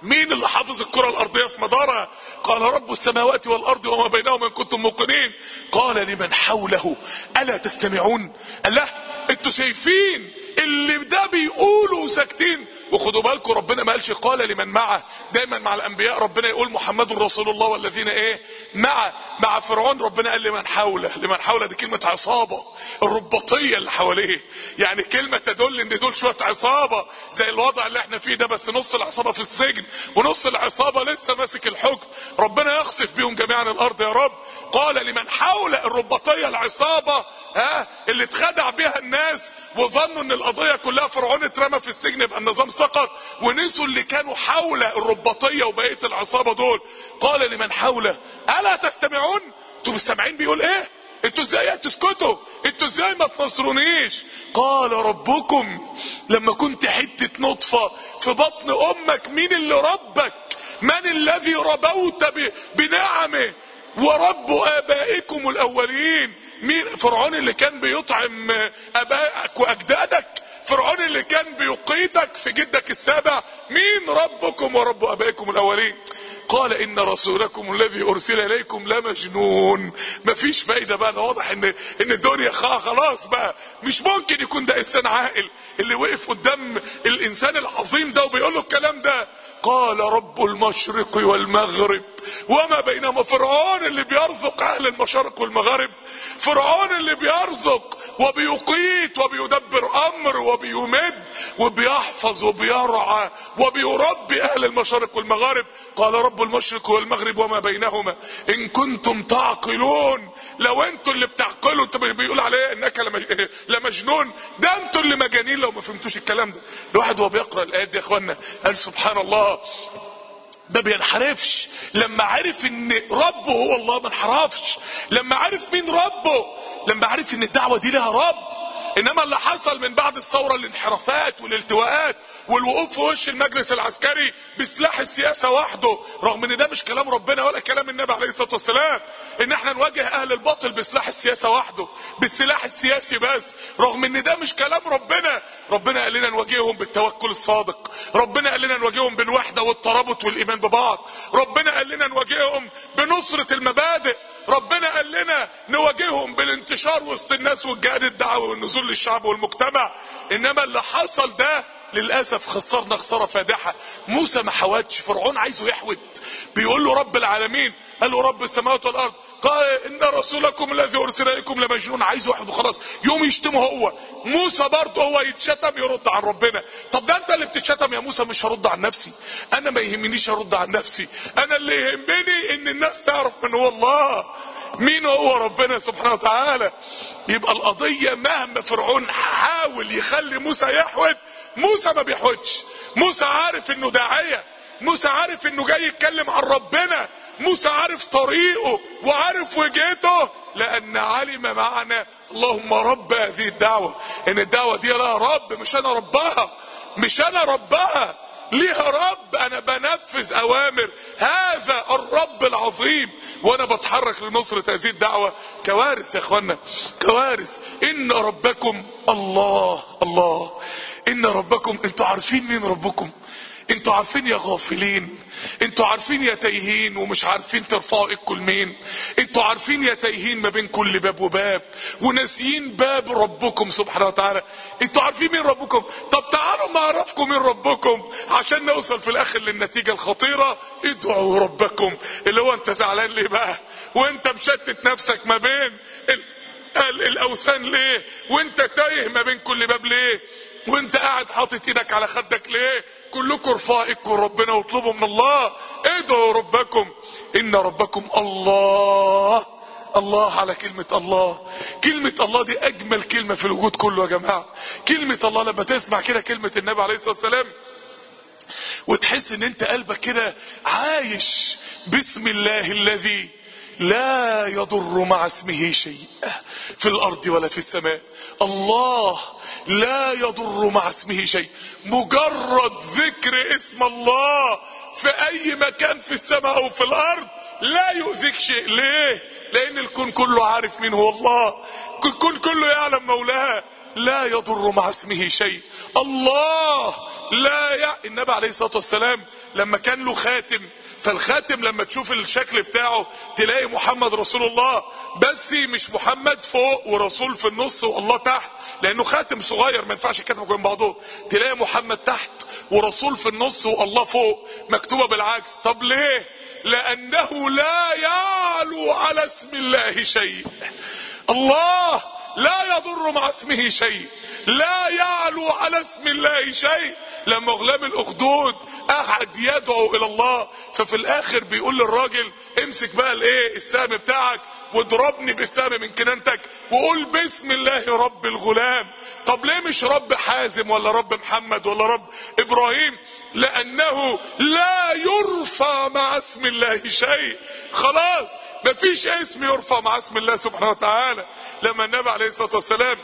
مين اللي حافظ الكرة الأرضية في مدارها؟ قال رب السماوات والأرض وما بينهما إن كنتم موقنين. قال لمن حوله؟ ألا تستمعون؟ قال له أنتوا شايفين اللي ده بيقولوا ساكتين. وخدوا بالكم ربنا ما قالش قال لمن معه. دايما مع الأنبياء ربنا يقول محمد رسول الله والذين إيه؟ معه مع فرعون ربنا قال لمن حوله. لمن حوله دي كلمة عصابة. الرباطية اللي حواليه. يعني كلمة تدل إن دول شوية عصابة زي الوضع اللي إحنا فيه ده بس نص العصابة في السجن ونص العصابة لسه ماسك الحكم. ربنا يخسف بيهم جميعا الأرض يا رب. قال لمن حوله الرباطية العصابة ها اللي اتخدع بيها الناس وظنوا إن القضية كلها فرعون اترمى في السجن يبقى النظام سقط ونسوا اللي كانوا حول الرباطية وبقية العصابة دول. قال لمن حوله ألا تستمعون؟ أنتوا مش سامعين بيقول إيه؟ أنتوا إزاي تسكتوا؟ أنتوا إزاي ما تنصرونيش؟ قال ربكم لما كنت حتة نطفة في بطن أمك مين اللي ربك؟ من الذي ربوت بنعمه؟ ورب آبائكم الأولين. مين فرعون اللي كان بيطعم أبائك وأجدادك؟ فرعون اللي كان بيقيتك في جدك السابع؟ مين ربكم ورب أبائكم الأولين؟ قال إن رسولكم الذي أرسل إليكم لمجنون. مفيش فايدة بقى. ده واضح ان إن الدنيا خلاص بقى. مش ممكن يكون ده إنسان عاقل. اللي وقف قدام الإنسان العظيم ده وبيقول له الكلام ده. قال رب المشرق والمغرب. وما بينهما فرعون اللي بيرزق أهل المشارق والمغارب فرعون اللي بيرزق وبيقيت وبيدبر أمر وبيمد وبيحفظ وبيرعى وبيربي أهل المشارق والمغارب قال رب المشرق والمغرب وما بينهما. إن كنتم تعقلون. لو أنتوا اللي بتعقلوا انت بيقول عليه إنك لمجنون. ده أنتوا اللي مجانين لو ما فهمتوش الكلام ده. الواحد وهو بيقرأ الآيات دي يا اخوانا قال سبحان الله ما بينحرفش. لما عرف إن ربه هو الله ما انحرفش. لما عرف مين ربه لما عرف إن الدعوة دي لها رب إنما اللي حصل من بعد الثورة الانحرافات والالتواءات والوقوف في وش المجلس العسكري بسلاح السياسة وحده رغم إن ده مش كلام ربنا ولا كلام النبي عليه الصلاة والسلام. إن إحنا نواجه أهل الباطل بسلاح السياسة وحده بالسلاح السياسي بس رغم إن ده مش كلام ربنا. ربنا قال لنا نواجههم بالتوكل الصادق. ربنا قال لنا نواجههم بالوحدة والترابط والإيمان ببعض. ربنا قال لنا نواجههم بنصرة المبادئ. ربنا قال لنا نواجههم بالانتشار وسط الناس والجهاد الدعوي والنزول للشعب والمجتمع. إنما اللي حصل ده للأسف خسرنا خسارة فادحة. موسى ما حاولش فرعون عايزه يحود. بيقول له رب العالمين قال له رب السماوات والأرض قال إن رسولكم الذي أرسل إليكم لمجنون. عايز واحد وخلاص. يوم يشتمه هو. موسى برضه هو يتشتم يرد عن ربنا. طب ده أنت اللي بتتشتم يا موسى؟ مش هرد عن نفسي. أنا ما يهمنيش أرد عن نفسي. أنا اللي يهمني إن الناس تعرف من هو الله. مين هو ربنا سبحانه وتعالى؟ يبقى القضية مهما فرعون حاول يخلي موسى يحود موسى ما بيحودش. موسى عارف إنه داعية. موسى عارف إنه جاي يتكلم عن ربنا. موسى عارف طريقه وعارف وجهته لأن علم معنى اللهم رب هذه الدعوة. إن الدعوة دي لها رب مش أنا ربها. مش أنا ربها. ليها رب أنا بنفذ أوامر. هذا الرب العظيم. وأنا بتحرك لنصرة هذه الدعوة. كوارث يا اخوانا كوارث. إن ربكم الله الله. إن ربكم أنتوا عارفين مين ربكم؟ أنتوا عارفين يا غافلين أنتوا عارفين يا تايهين ومش عارفين ترفعوا ايدكم لمين أنتوا عارفين يا تايهين ما بين كل باب وباب وناسيين باب ربكم سبحانه وتعالى. أنتوا عارفين مين ربكم؟ طب تعالوا ما اعرفكم مين ربكم عشان نوصل في الآخر للنتيجة الخطيرة. ادعوا ربكم. اللي هو انت زعلان ليه بقى؟ وانت مشتت نفسك ما بين ال... ال... الأوثان ليه؟ وانت تايه ما بين كل باب ليه؟ وانت قاعد حاطط إيدك على خدك ليه؟ كلكم ايدكم ربنا واطلبوا من الله. ادعوا ربكم. إن ربكم الله. الله على كلمة الله. كلمة الله دي أجمل كلمة في الوجود كله يا جماعة. كلمة الله لما تسمع كده كلمة النبي عليه الصلاة والسلام وتحس إن أنت قلبك كده عايش بسم الله الذي لا يضر مع اسمه شيء في الأرض ولا في السماء. الله لا يضر مع اسمه شيء. مجرد ذكر اسم الله في أي مكان في السماء أو في الأرض لا يؤذيك شيء. ليه؟ لأن الكون كله عارف مين هو الله. الكون كله يعلم مولاه. لا يضر مع اسمه شيء. الله لا ي... النبي عليه الصلاة والسلام لما كان له خاتم فالخاتم لما تشوف الشكل بتاعه تلاقي محمد رسول الله بس مش محمد فوق ورسول في النص والله تحت لأنه خاتم صغير ما ينفعش يتكتب جنب بعضهم تلاقي محمد تحت ورسول في النص والله فوق مكتوبة بالعكس. طب ليه؟ لأنه لا يعلو على اسم الله شيء. الله! لا يضر مع اسمه شيء. لا يعلو على اسم الله شيء. لما غلام الأخدود قعد يدعو إلى الله ففي الآخر بيقول للراجل امسك بقى الإيه السهم بتاعك واضربني بالسهم من كنانتك وقول بسم الله رب الغلام. طب ليه مش رب حازم ولا رب محمد ولا رب إبراهيم؟ لأنه لا يرفع مع اسم الله شيء. خلاص مفيش اسم يرفع مع اسم الله سبحانه وتعالى. لما النبي عليه الصلاة والسلام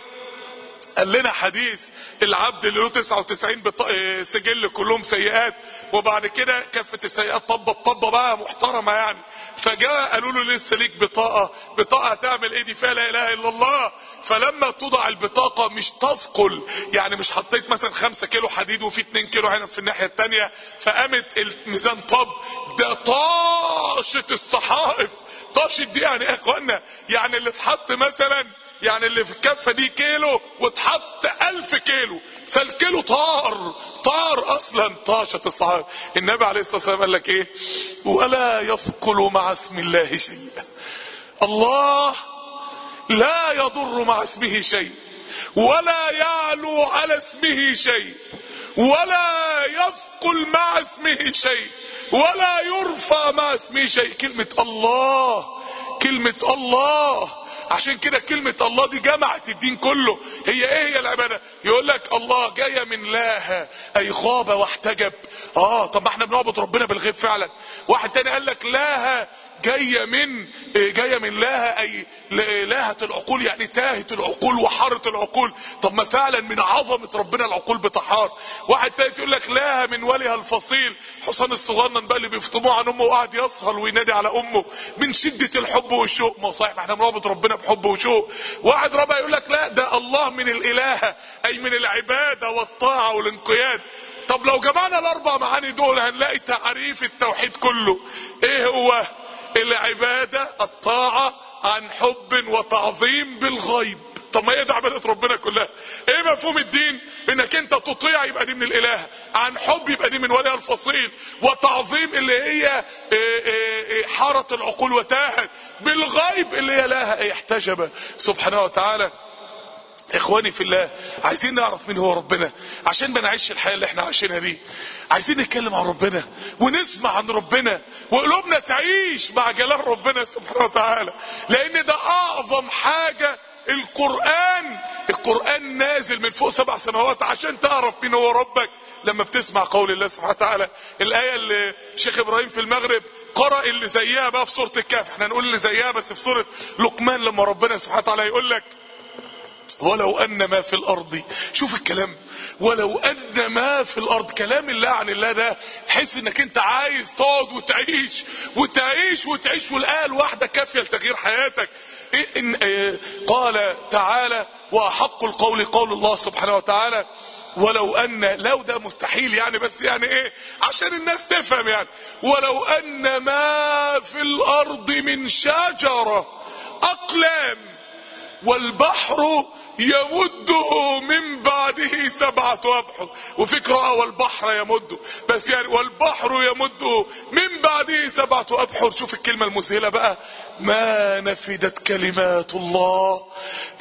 قال لنا حديث العبد اللي له 99 بط... سجل كلهم سيئات وبعد كده كفه السيئات طبت طبه بقى محترمة يعني. فجاء قالوا له لسه ليك بطاقة بطاقة هتعمل إيه دي؟ فيها لا إله إلا الله. فلما توضع البطاقة مش تثقل يعني مش حطيت مثلا 5 كيلو حديد وفي 2 كيلو عنب في الناحية الثانية فقامت الميزان طب. ده طاشت الصحائف. طاشت دي يعني يا إخوانا؟ يعني اللي اتحط مثلا يعني اللي في الكفة دي كيلو واتحط ألف كيلو. فالكيلو طار طار أصلا طاشت الصحابة. النبي عليه الصلاة والسلام قال لك إيه؟ ولا يثقل مع اسم الله شيئا الله لا يضر مع اسمه شيء. ولا يعلو على اسمه شيء. ولا يثقل مع اسمه شيء ولا يرفع مع اسمه شيء. كلمة الله كلمة الله. عشان كده كلمة الله دي جمعت الدين كله. هي إيه هي العبادة؟ يقول لك الله جاية من لاها أي خاب واحتجب. آه طب ما إحنا بنعبد ربنا بالغيب فعلا. واحد تاني قال لك لاها جاية من جاية من لاها أي لاهة العقول يعني تاهت العقول وحارت العقول. طب ما فعلا من عظمة ربنا العقول بتحار. واحد تالت يقول لك لاها من وليها الفصيل. حسام الصغنن بقى اللي بيفطموه عن أمه وقعد يسهر وينادي على أمه من شدة الحب والشوق. ما صحيح ما إحنا بنعبد ربنا بحب وشوق. واحد رابع يقول لك لا ده الله من الالهة أي من العبادة والطاعة والانقياد. طب لو جمعنا الأربع معاني دول هنلاقي تعريف التوحيد كله. إيه هو؟ العبادة الطاعة عن حب وتعظيم بالغيب. طب ما إيه ده عبادة ربنا كلها. إيه مفهوم الدين؟ إنك أنت تطيع يبقى دي من الإله. عن حب يبقى دي من ولي الفصيل. وتعظيم اللي هي إيه إيه حارت العقول وتاهت. بالغيب اللي هي لها احتجب سبحانه وتعالى إخواني في الله عايزين نعرف مين هو ربنا. عشان ما نعيش الحياة اللي إحنا عايشينها دي. عايزين نتكلم عن ربنا ونسمع عن ربنا وقلوبنا تعيش مع جلال ربنا سبحانه وتعالى. لأن ده أعظم حاجة القرآن. القرآن نازل من فوق سبع سماوات عشان تعرف مين هو ربك. لما بتسمع قول الله سبحانه وتعالى الآية اللي شيخ إبراهيم في المغرب قرأ اللي زيها بقى في سورة الكهف. إحنا نقول اللي زيها بس في سورة لقمان لما ربنا سبحانه وتعالى يقول لك ولو أن ما في الأرض شوف الكلام ولو أن ما في الأرض كلام الله عن الله ده تحس إنك أنت عايز تقعد وتعيش وتعيش وتعيش والآية الواحدة كافيه لتغيير حياتك؟ إيه إن إيه قال تعالى وأحق القول قول الله سبحانه وتعالى ولو أن لو ده مستحيل يعني بس يعني إيه عشان الناس تفهم يعني ولو أن ما في الأرض من شجرة أقلام والبحر يمده من بعده سبعة أبحر. وفي قراءة والبحر يمده. بس يعني والبحر يمده من بعده سبعة أبحر. شوف الكلمة المذهلة بقى. ما نفدت كلمات الله.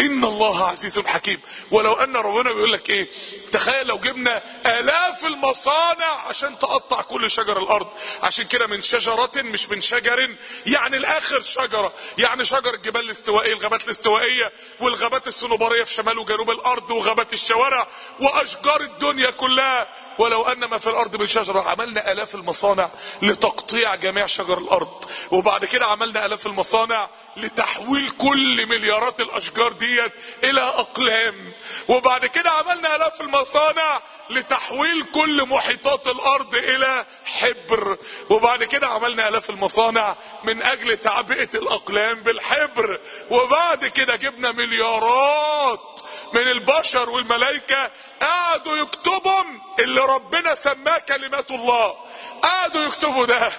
إن الله عزيز حكيم. ولو أن ربنا بيقول لك إيه؟ تخيل لو جبنا آلاف المصانع عشان تقطع كل شجر الأرض. عشان كده من شجرة مش من شجر يعني الآخر شجرة. يعني شجر الجبال الاستوائية الغابات الاستوائية والغابات الصنوبرية في شمال وجنوب الأرض وغابات الشوارع وأشجار الدنيا كلها ولو أن ما في الأرض من شجرة عملنا آلاف المصانع لتقطيع جميع شجر الأرض. وبعد كده عملنا آلاف المصانع لتحويل كل مليارات الأشجار ديت إلى أقلام. وبعد كده عملنا آلاف المصانع لتحويل كل محيطات الأرض إلى حبر. وبعد كده عملنا آلاف المصانع من أجل تعبئة الأقلام بالحبر. وبعد كده جبنا مليارات من البشر والملائكة قعدوا يكتبهم اللي ربنا سماه كلمات الله. قعدوا يكتبوا ده.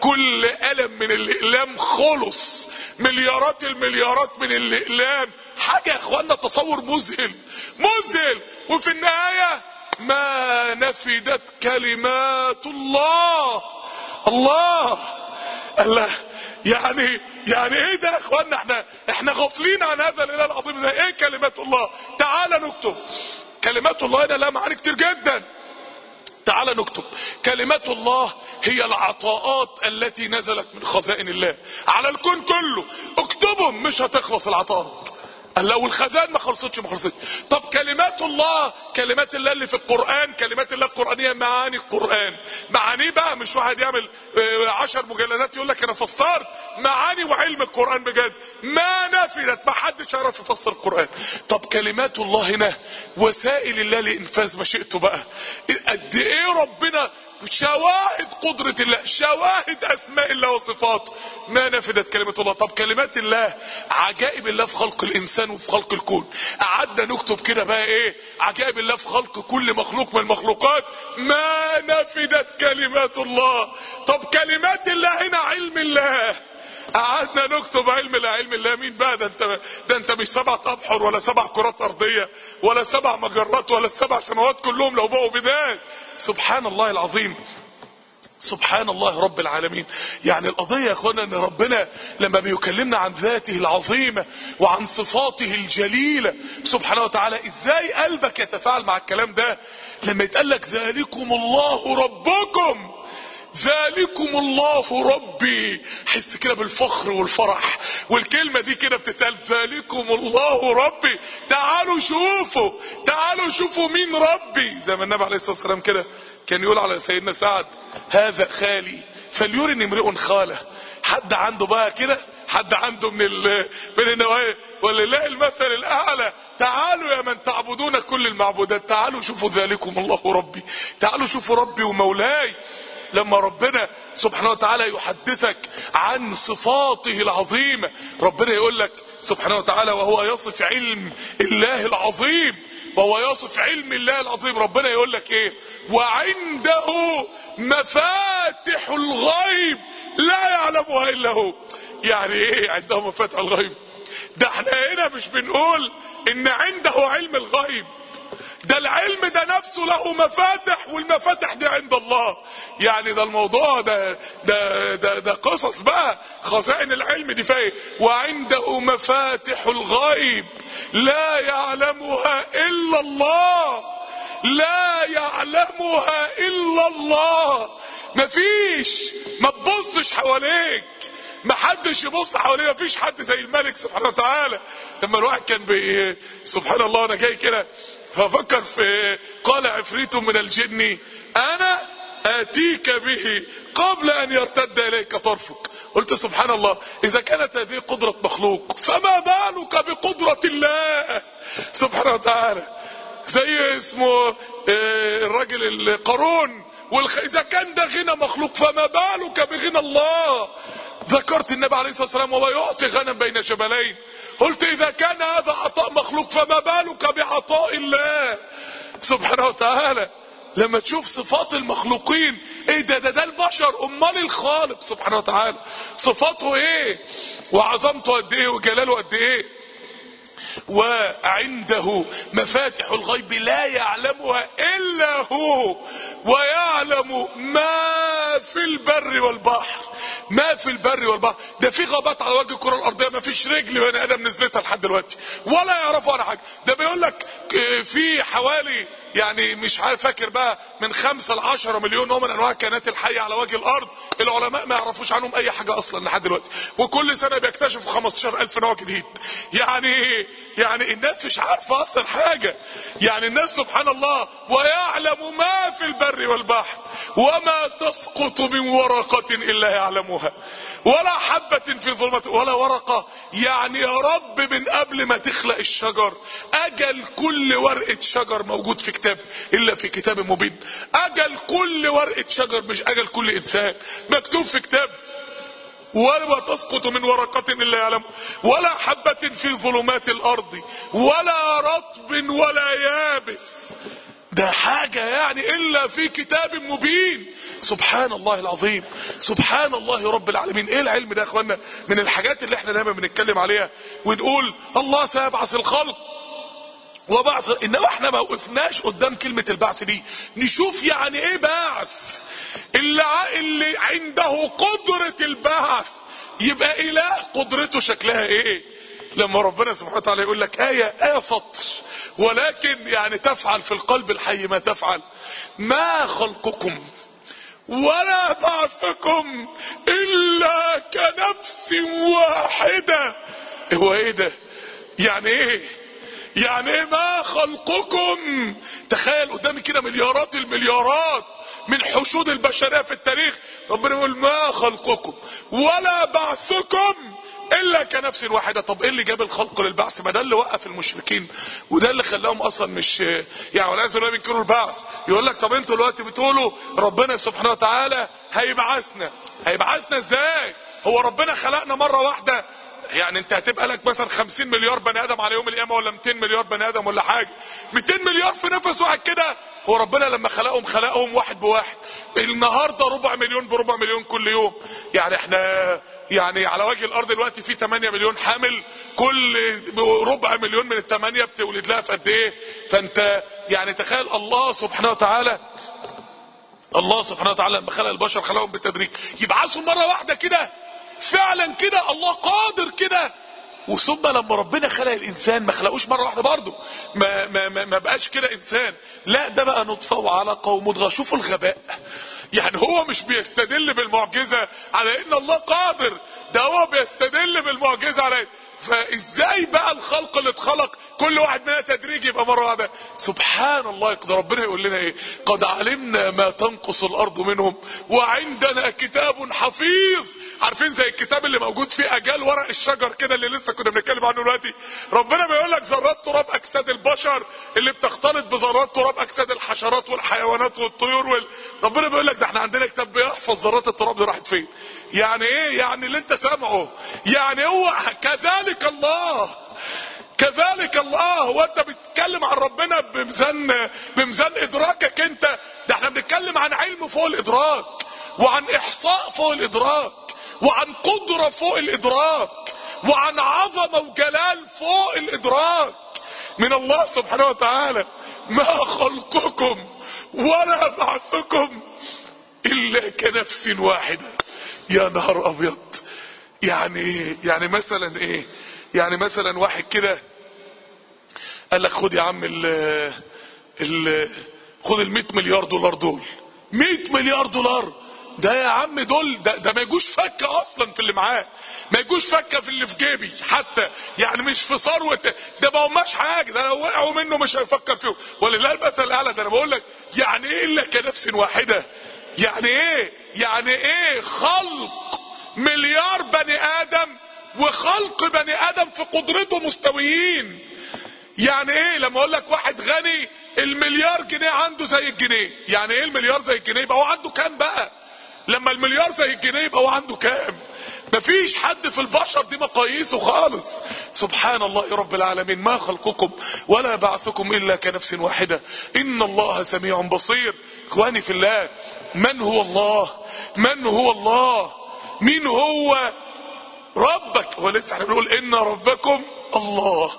كل قلم من الإقلام خلص. مليارات المليارات من الإقلام. حاجة يا اخوانا تصور مذهل. مذهل. وفي النهاية ما نفدت كلمات الله. الله. الله. يعني يعني إيه ده يا اخوانا إحنا إحنا غافلين عن هذا الإله العظيم ده. إيه كلمات الله؟ تعال نكتب. كلمات الله هنا لها معاني كتير جدا. تعال نكتب. كلمات الله هي العطاءات التي نزلت من خزائن الله. على الكون كله. اكتبهم مش هتخلص العطاءات. لو الخزائن ما خلصتش ما خلصتش. طب كلمات الله كلمات الله اللي في القرآن كلمات الله القرآنية معاني القرآن. معانيه بقى مش واحد يعمل عشر مجلدات يقول لك أنا فسرت. معاني وعلم القرآن بجد. ما نفدت ما حدش يعرف يفسر القرآن. طب كلمات الله هنا وسائل الله لإنفاذ مشيئته بقى. قد إيه ربنا شواهد قدرة الله شواهد أسماء الله وصفاته. ما نفدت كلمة الله؟ طب كلمات الله عجائب الله في خلق الإنسان وفي خلق الكون. قعدنا نكتب كده بقى إيه؟ عجائب الله في خلق كل مخلوق من المخلوقات. ما نفدت كلمات الله. طب كلمات الله هنا علم الله. قعدنا نكتب علم الله علم الله مين بقى؟ ده انت ده انت مش سبعة أبحر ولا سبع كرات أرضية ولا سبع مجرات ولا السبع سماوات كلهم لو بقوا بدان سبحان الله العظيم. سبحان الله رب العالمين. يعني القضية يا إخوانا إن ربنا لما بيكلمنا عن ذاته العظيمة وعن صفاته الجليلة سبحانه وتعالى إزاي قلبك يتفاعل مع الكلام ده؟ لما يتقال لك ذلكم الله ربكم. ذلكم الله ربي. حس كده بالفخر والفرح. والكلمة دي كده بتتقال ذلكم الله ربي. تعالوا شوفوا تعالوا شوفوا مين ربي. زي ما النبي عليه الصلاة والسلام كده كان يقول على سيدنا سعد هذا خالي فليرني امرئ خاله. حد عنده بقى كده؟ حد عنده من ال من النوايا ولله المثل الأعلى. تعالوا يا من تعبدون كل المعبودات. تعالوا شوفوا ذلكم الله ربي. تعالوا شوفوا ربي ومولاي. لما ربنا سبحانه وتعالى يحدثك عن صفاته العظيمة ربنا يقول لك سبحانه وتعالى وهو يصف علم الله العظيم وهو يصف علم الله العظيم. ربنا يقول لك إيه؟ وعنده مفاتح الغيب لا يعلمها إلا هو. يعني إيه عنده مفاتح الغيب؟ ده إحنا هنا مش بنقول إن عنده علم الغيب. ده العلم ده نفسه له مفاتح والمفاتح دي عند الله. يعني ده الموضوع ده ده ده, ده قصص بقى. خزائن العلم دي فايه وعنده مفاتح الغيب. لا يعلمها إلا الله. لا يعلمها إلا الله. مفيش. ما تبصش حواليك. ما حدش يبص حواليه ما فيش حد زي الملك سبحانه وتعالى. لما الواحد كان بي سبحان الله أنا جاي كده ففكر في قال عفريت من الجن؟ أنا آتيك به قبل أن يرتد إليك طرفك. قلت سبحان الله إذا كانت هذه قدرة مخلوق فما بالك بقدرة الله؟ سبحانه وتعالى. زي اسمه الراجل القارون والخ... إذا كان ده غنى مخلوق فما بالك بغنى الله؟ ذكرت النبي عليه الصلاة والسلام وهو يعطي غنم بين جبلين. قلت إذا كان هذا عطاء مخلوق فما بالك بعطاء الله؟ سبحانه وتعالى. لما تشوف صفات المخلوقين إيه ده؟ ده ده البشر أمال الخالق سبحانه وتعالى. صفاته إيه؟ وعظمته قد إيه؟ وجلاله قد إيه؟ وعنده مفاتح الغيب لا يعلمها إلا هو ويعلم ما في البر والبحر. ما في البر والبحر. ده في غابات على وجه الكرة الأرضية ما فيش رجل بني آدم نزلتها لحد دلوقتي ولا يعرفوا ولا حاجة. ده بيقول لك في حوالي يعني مش فاكر بقى من خمسة ل 10 مليون نوع من أنواع الكائنات الحية على وجه الأرض العلماء ما يعرفوش عنهم أي حاجة أصلا لحد دلوقتي. وكل سنة بيكتشفوا 15000 نوع جديد. يعني يعني الناس مش عارفة أصلا حاجة. يعني الناس سبحان الله ويعلم ما في البر والبحر وما تسقط من ورقة إلا يعلمها. ولا حبة في ظلمة ولا ورقة. يعني يا رب من قبل ما تخلق الشجر أجل كل ورقة شجر موجود في كتاب إلا في كتاب مبين. أجل كل ورقة شجر مش أجل كل إنسان. مكتوب في كتاب. ولا تسقط من ورقة إلا يعلم. ولا حبة في ظلمات الأرض. ولا رطب ولا يابس. ده حاجة يعني إلا في كتاب مبين. سبحان الله العظيم. سبحان الله رب العالمين. إيه العلم ده يا أخوانا من الحاجات اللي إحنا دايما بنتكلم عليها. ونقول الله سيبعث الخلق. وبعث إنما إحنا ما وقفناش قدام كلمة البعث دي. نشوف يعني إيه بعث. اللي, اللي عنده قدرة البعث. يبقى إله قدرته شكلها إيه؟ لما ربنا سبحانه وتعالى يقول لك آية آية سطر. ولكن يعني تفعل في القلب الحي ما تفعل. ما خلقكم ولا بعثكم إلا كنفس واحدة. هو إيه ده؟ يعني إيه؟ يعني إيه ما خلقكم؟ تخيل قدامي كده مليارات المليارات من حشود البشرية في التاريخ. ربنا يقول ما خلقكم ولا بعثكم إلا كنفس واحدة. طب إيه اللي جاب الخلق للبعث؟ ما ده اللي وقف المشركين وده اللي خلاهم أصلا مش يعني ولا يزالوا بينكروا البعث. يقول لك طب أنتوا دلوقتي بتقولوا ربنا سبحانه وتعالى هيبعثنا. هيبعثنا إزاي؟ هو ربنا خلقنا مرة واحدة يعني انت هتبقى لك مثلا 50 مليار بني آدم على يوم القيامة ولا 200 مليار بني آدم ولا حاجة. 200 مليار في نفس واحد كده. هو ربنا لما خلقهم خلقهم واحد بواحد. النهارده ربع مليون بربع مليون كل يوم. يعني إحنا يعني على وجه الأرض دلوقتي في 8 مليون حامل. كل ربع مليون من الثمانيه بتولد لها في قد إيه؟ فأنت يعني تخيل الله سبحانه وتعالى الله سبحانه وتعالى لما خلق البشر خلقهم بالتدريج. يبعثهم مرة واحدة كده. فعلا كده الله قادر كده. وثم لما ربنا خلق الإنسان ما خلقوش مرة واحدة برضه. ما ما ما, ما بقاش كده إنسان. لا ده بقى نطفة وعلقه ومضغه شوفوا الغباء. يعني هو مش بيستدل بالمعجزة على إن الله قادر. ده هو بيستدل بالمعجزة على فازاي بقى الخلق اللي اتخلق كل واحد منها تدريج يبقى مرة واحدة؟ سبحان الله ده ربنا يقول لنا إيه؟ قد علمنا ما تنقص الأرض منهم وعندنا كتاب حفيظ. عارفين زي الكتاب اللي موجود فيه اجال ورق الشجر كده اللي لسه كنا بنتكلم عنه دلوقتي؟ ربنا بيقول لك ذرات تراب أجساد البشر اللي بتختلط بذرات تراب أجساد الحشرات والحيوانات والطيور وال... ربنا بيقول لك ده إحنا عندنا كتاب بيحفظ ذرات التراب دي راحت فين؟ يعني إيه؟ يعني اللي أنت سامعه. يعني هو كذلك الله. كذلك الله. هو أنت بتتكلم عن ربنا بميزان بميزان إدراكك أنت. ده إحنا بنتكلم عن علم فوق الإدراك وعن إحصاء فوق الإدراك وعن قدرة فوق الإدراك وعن عظمة وجلال فوق الإدراك. من الله سبحانه وتعالى ما خلقكم ولا بعثكم إلا كنفس واحدة. يا نهار أبيض. يعني يعني مثلا إيه؟ يعني مثلا واحد كده قال لك خد يا عم ال ال خد ال 100 مليار دولار دول. 100 مليار دولار؟ ده يا عم دول ده, ده ما يجوش فكة أصلا في اللي معاه. ما يجوش فكة في اللي في جيبي حتى. يعني مش في ثروة ده ما هماش حاجة. ده لو وقعوا منه مش هيفكر فيهم. ولله المثل الأعلى ده أنا بقول لك يعني إيه إلا كنفس واحدة؟ يعني إيه؟ يعني إيه خلق مليار بني آدم وخلق بني آدم في قدرته مستويين؟ يعني إيه؟ لما أقول لك واحد غني المليار جنيه عنده زي الجنيه. يعني إيه المليار زي الجنيه؟ يبقى هو عنده كام بقى؟ لما المليار زي الجنيه يبقى هو عنده كام؟ مفيش حد في البشر دي مقاييسه خالص. سبحان الله رب العالمين. ما خلقكم ولا بعثكم إلا كنفس واحدة. إن الله سميع بصير. إخواني في الله من هو الله؟ من هو الله؟ مين هو ربك؟ ولسه إحنا بنقول إن ربكم الله.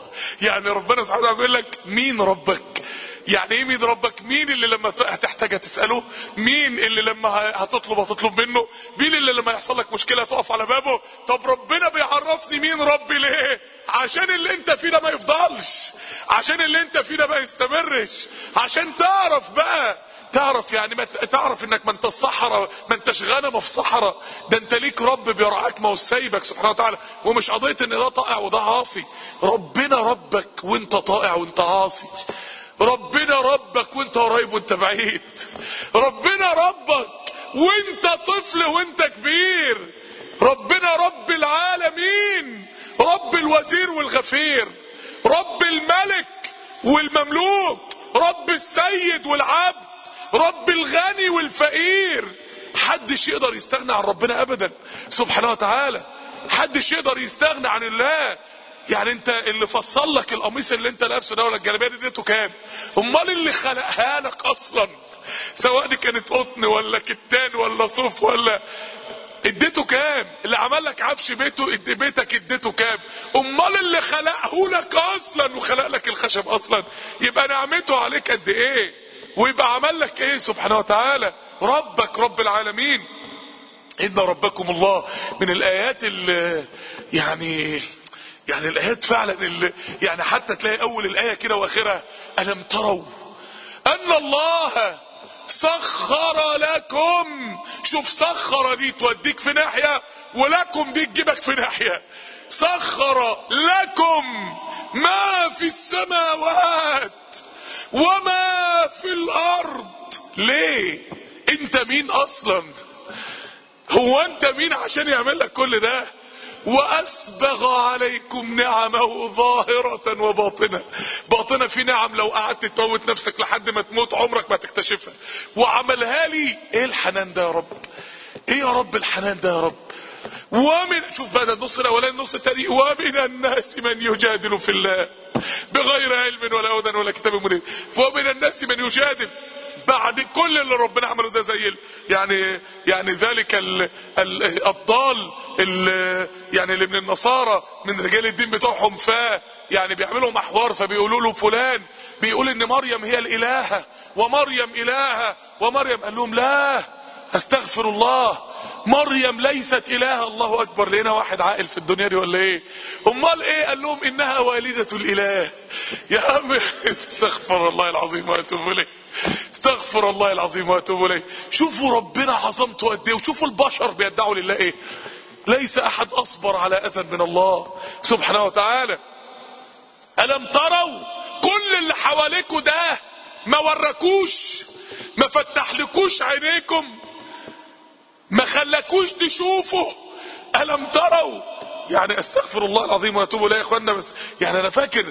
يعني ربنا سبحانه وتعالى بيقول لك مين ربك؟ يعني إيه مين ربك؟ مين اللي لما هتحتاج تساله مين اللي لما هتطلب هتطلب منه؟ مين اللي لما يحصل لك مشكلة تقف على بابه؟ طب ربنا بيعرفني مين ربي ليه؟ عشان اللي انت فيه ده ما يفضلش. عشان اللي انت فيه ده ما يستمرش. عشان تعرف بقى تعرف يعني ما تعرف إنك ما انت الصحراء ما انتش غنمه في صحراء ده أنت ليك رب بيرعاك ما هو سايبك سبحانه وتعالى. ومش قضية إن ده طائع وده عاصي. ربنا ربك وأنت طائع وأنت عاصي. ربنا ربك وأنت قريب وأنت بعيد. ربنا ربك وأنت طفل وأنت كبير. ربنا رب العالمين. رب الوزير والغفير. رب الملك والمملوك. رب السيد والعبد. رب الغني والفقير. حدش يقدر يستغنى عن ربنا ابدا. سبحانه وتعالى حدش يقدر يستغنى عن الله. يعني أنت اللي فصل لك القميص اللي أنت لابسه ده ولا الجلابية دي اديته كام؟ أمال اللي خلقها لك أصلا؟ سواء دي كانت قطن ولا كتان ولا صوف ولا اديته كام؟ اللي عمل لك عفش بيته ادي بيتك اديته كام؟ أمال اللي خلقه لك أصلا وخلق لك الخشب أصلا؟ يبقى نعمته عليك قد إيه؟ ويبقى عمل لك إيه؟ سبحانه وتعالى. ربك رب العالمين. إن ربكم الله من الآيات اللي يعني يعني الآيات فعلا اللي يعني حتى تلاقي أول الآية كده وآخرها. ألم تروا أن الله سخر لكم؟ شوف سخر دي توديك في ناحية ولكم دي تجيبك في ناحية. سخر لكم ما في السماوات. وما في الأرض. ليه؟ أنت مين أصلا؟ هو أنت مين عشان يعمل لك كل ده؟ وأسبغ عليكم نعمه ظاهرة وباطنة. باطنة في نعم لو قعدت تموت نفسك لحد ما تموت عمرك ما تكتشفها. وعملها لي. إيه الحنان ده يا رب؟ إيه يا رب الحنان ده يا رب؟ ومن شوف بقى النص الأولاني النص الثاني ومن الناس من يجادل في الله. بغير علم ولا هدى ولا كتاب منير. ومن الناس من يجادل بعد كل اللي ربنا عمله ده زي يعني يعني ذلك ال ال الضال ال يعني اللي من النصارى من رجال الدين بتوعهم ف يعني بيعملوا محور فبيقولوا له فلان بيقول إن مريم هي الإلهة ومريم إلهة ومريم قال لهم لا أستغفر الله مريم ليست إله الله أكبر. لقينا واحد عاقل في الدنيا دي ولا إيه؟ أمال إيه؟ قال لهم إنها والدة الإله. يا عم استغفر الله العظيم وأتوب إليه. استغفر الله العظيم وأتوب إليه. شوفوا ربنا عظمته قد إيه؟ وشوفوا البشر بيدعوا لله إيه؟ ليس أحد أصبر على أذى من الله سبحانه وتعالى. ألم تروا كل اللي حواليكوا ده ما وراكوش ما فتحلكوش عينيكم؟ ما خلاكوش تشوفوا. ألم تروا؟ يعني أستغفر الله العظيم وأتوب إليه يا اخوانا بس يعني أنا فاكر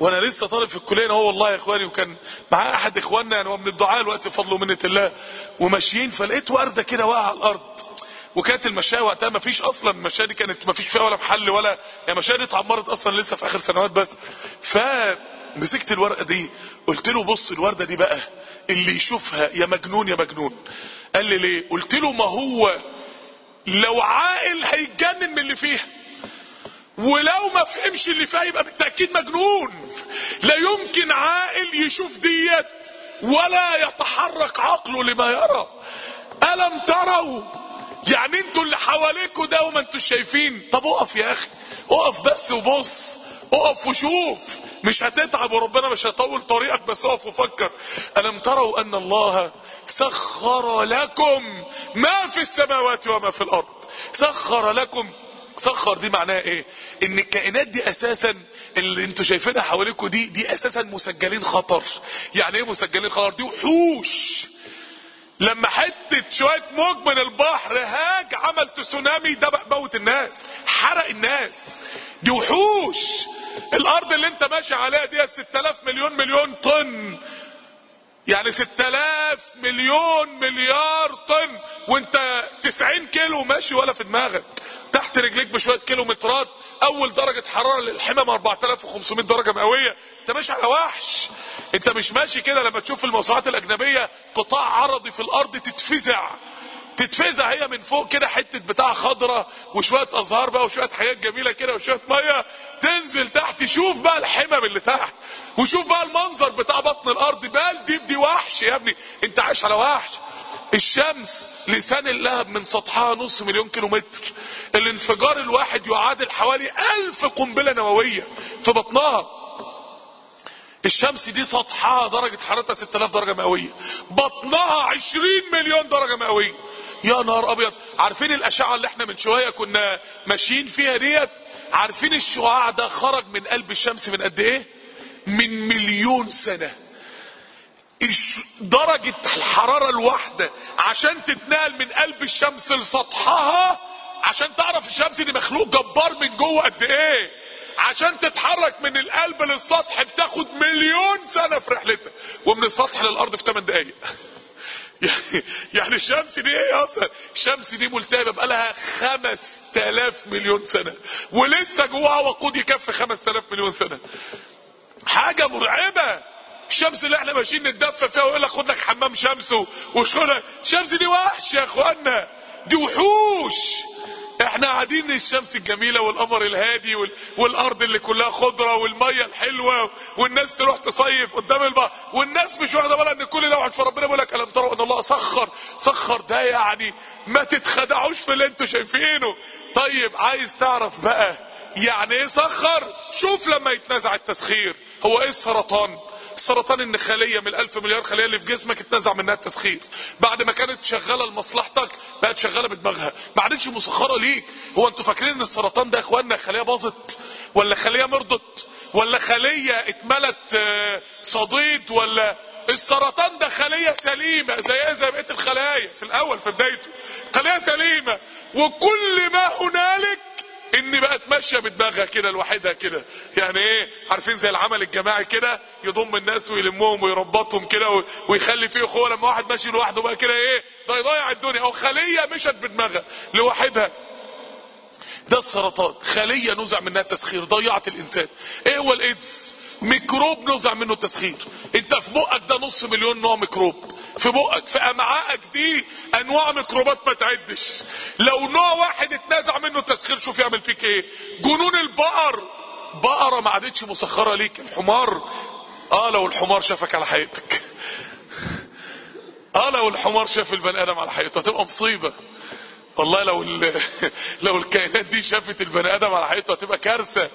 وأنا لسه طالب في الكلية هو والله يا إخواني وكان معاه أحد إخواننا يعني هو من الدعاء الوقت بفضل ومنه الله وماشيين فلقيت وردة كده واقعة على الأرض. وكانت المشاية وقتها ما فيش أصلا المشاية دي كانت ما فيش فيها ولا محل ولا يعني المشاية دي اتعمرت أصلا لسه في آخر سنوات بس. فمسكت الورقة دي قلت له بص الوردة دي بقى اللي يشوفها يا مجنون يا مجنون. قال لي ليه؟ قلت له ما هو لو عاقل هيتجنن من اللي فيها. ولو ما فهمش اللي فيها يبقى بالتأكيد مجنون. لا يمكن عاقل يشوف ديت ولا يتحرك عقله لما يرى. ألم تروا؟ يعني أنتوا اللي حواليكوا ده وما أنتوا شايفين. طب اقف يا أخي. اقف بس وبص. اقف وشوف. مش هتتعب وربنا مش هيطول طريقك بس اقف وفكر. ألم تروا أن الله سخر لكم ما في السماوات وما في الأرض؟ سخر لكم. سخر دي معناها إيه؟ إن الكائنات دي أساسا اللي أنتوا شايفينها حواليكوا دي دي أساسا مسجلين خطر. يعني إيه مسجلين خطر؟ دي وحوش. لما حتة شوية موج من البحر هاج عمل تسونامي ده موت الناس حرق الناس. دي وحوش. الأرض اللي انت ماشي عليها ديت 6000 مليون مليون طن. يعني 6000 مليون مليار طن. وانت 90 كيلو ماشي ولا في دماغك. تحت رجليك بشوية كيلومترات. أول درجة حرارة للحمم 4500 درجة مئوية. أنت ماشي على وحش. أنت مش ماشي كده لما تشوف الموسوعات الأجنبية. قطاع عرضي في الأرض تتفزع. تتفزع هي من فوق كده حتة بتاع خضرة وشوية أزهار بقى وشوية حاجات جميلة كده وشوية مية. تنزل تحت شوف بقى الحمم اللي تحت. وشوف بقى المنظر بتاع بطن الأرض. بقى دي دي وحش يا ابني. انت عايش على وحش. الشمس لسان اللهب من سطحها نص مليون كيلو متر الانفجار الواحد يعادل حوالي ألف قنبلة نووية في بطنها. الشمس دي سطحها درجة حرارتها 6000 درجة مئوية. بطنها 20 مليون درجة مئوية. يا نهار أبيض. عارفين الأشعة اللي إحنا من شوية كنا ماشيين فيها ديت؟ عارفين الشعاع ده خرج من قلب الشمس من قد إيه؟ من مليون سنة. درجة الحرارة الواحدة عشان تتنقل من قلب الشمس لسطحها عشان تعرف الشمس دي مخلوق جبار من جوه قد إيه؟ عشان تتحرك من القلب للسطح بتاخد مليون سنة في رحلتها. ومن السطح للأرض في 8 دقايق. يعني الشمس دي إيه أصلا الشمس دي ملتهبة بقالها 5000 مليون سنة ولسه جواها وقود يكفي 5000 مليون سنة. حاجة مرعبة. الشمس اللي إحنا ماشيين نتدفى فيها ويقول لك خد لك حمام شمس وشغل الشمس دي وحش يا إخوانا. دي وحوش. إحنا قاعدين الشمس الجميلة والقمر الهادي وال... والأرض اللي كلها خضرة والمية الحلوة والناس تروح تصيف قدام البحر والناس مش واخدة بالها إن كل ده وحش فربنا بيقول لك ألم تروا إن الله سخر سخر ده يعني ما تتخدعوش في اللي أنتوا شايفينه. طيب عايز تعرف بقى يعني إيه سخر؟ شوف لما يتنازع التسخير. هو إيه السرطان؟ السرطان ان خليه من الألف مليار خلية اللي في جسمك اتنزع منها التسخير. بعد ما كانت شغالة لمصلحتك بقت شغالة بدماغها. ما عادتش مسخرة ليك هو أنتوا فاكرين إن السرطان ده يا إخوانا خلية باظت؟ ولا خلية مرضت؟ ولا خلية اتملت صديد؟ ولا السرطان ده خلية سليمة زي زي بقية الخلايا في الأول في بدايته. خلية سليمة. وكل ما هنالك ان بقت ماشيه بدماغها كده لوحدها كده. يعني إيه؟ عارفين زي العمل الجماعي كده؟ يضم الناس ويلمهم ويربطهم كده ويخلي فيه اخوه لما واحد ماشي لوحده بقى كده إيه؟ ده يضيع الدنيا. أو خلية مشت بدماغها لوحدها. ده السرطان. خلية نزع منها التسخير. ضيعت الإنسان. إيه هو الايدز ميكروب نزع منه التسخير انت في بقك ده نص مليون نوع ميكروب. في بقك في امعائك دي انواع ميكروبات ما تعدش. لو نوع واحد اتنازع منه التسخير شوف يعمل فيك إيه. جنون البقر. بقرة ما عادتش مسخرة ليك الحمار. آه لو الحمار شافك على حقيقتك. آه لو الحمار شاف البني آدم على حقيقته هتبقى مصيبة. والله لو لو الكائنات دي شافت البني آدم على حقيقته هتبقى كارثة.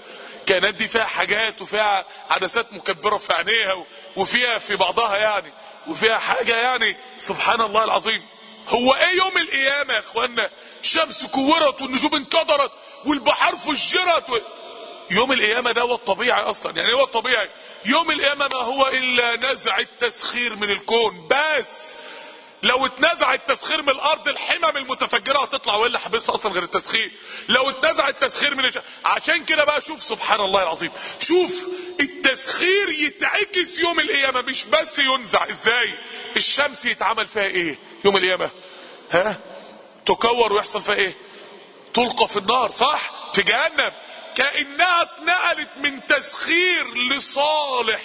الكائنات دي فيها حاجات وفيها عدسات مكبرة في عينيها وفيها في بعضها يعني وفيها حاجة يعني سبحان الله العظيم. هو إيه يوم القيامة يا اخوانا الشمس كورت والنجوم انكدرت والبحار فجرت و... يوم القيامة ده هو الطبيعي أصلا. يعني هو الطبيعي؟ يوم القيامة ما هو إلا نزع التسخير من الكون. بس لو اتنزع التسخير من الأرض الحمم المتفجرة هتطلع وإيه اللي حابسها أصلا غير التسخير؟ لو اتنزع التسخير من. عشان كده بقى شوف سبحان الله العظيم شوف التسخير يتعكس يوم القيامة مش بس ينزع. إزاي؟ الشمس يتعمل فيها إيه يوم القيامة؟ ها؟ تكور ويحصل فيها إيه؟ تلقى في النار صح؟ في جهنم. كانها اتنقلت من تسخير لصالح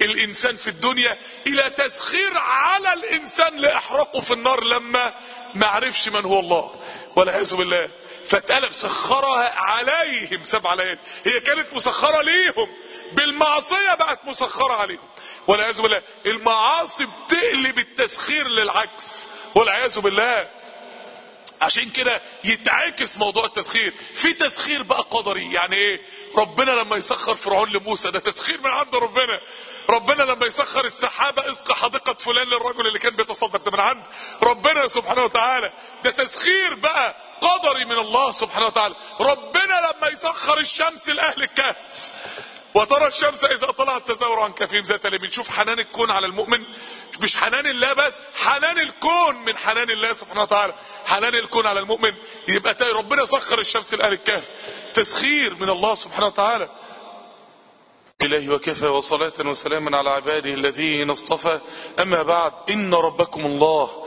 الإنسان في الدنيا إلى تسخير على الإنسان لأحرقه في النار لما ما عرفش من هو الله. والعياذ بالله. فاتقلب سخرها عليهم سبع ليالي هي كانت مسخرة ليهم. بالمعصية بقت مسخرة عليهم. والعياذ بالله. المعاصي بتقلب التسخير للعكس. والعياذ بالله. عشان كده يتعكس موضوع التسخير. في تسخير بقى قدري. يعني إيه؟ ربنا لما يسخر فرعون لموسى ده تسخير من عند ربنا. ربنا لما يسخر السحابة اسقى حديقة فلان للرجل اللي كان بيتصدق. ده من عند ربنا سبحانه وتعالى. ده تسخير بقى قدري من الله سبحانه وتعالى. ربنا لما يسخر الشمس لأهل الكهف. وترى الشمس إذا طلعت تزور عن كفيهم ذات اليمين شوف حنان الكون على المؤمن. مش حنان الله بس حنان الكون من حنان الله سبحانه وتعالى. حنان الكون على المؤمن. يبقى تاني ربنا سخر الشمس لأهل الكهف. تسخير من الله سبحانه وتعالى. إلهي وكفى وصلاة وسلاما على عباده الذين اصطفى. أما بعد إن ربكم الله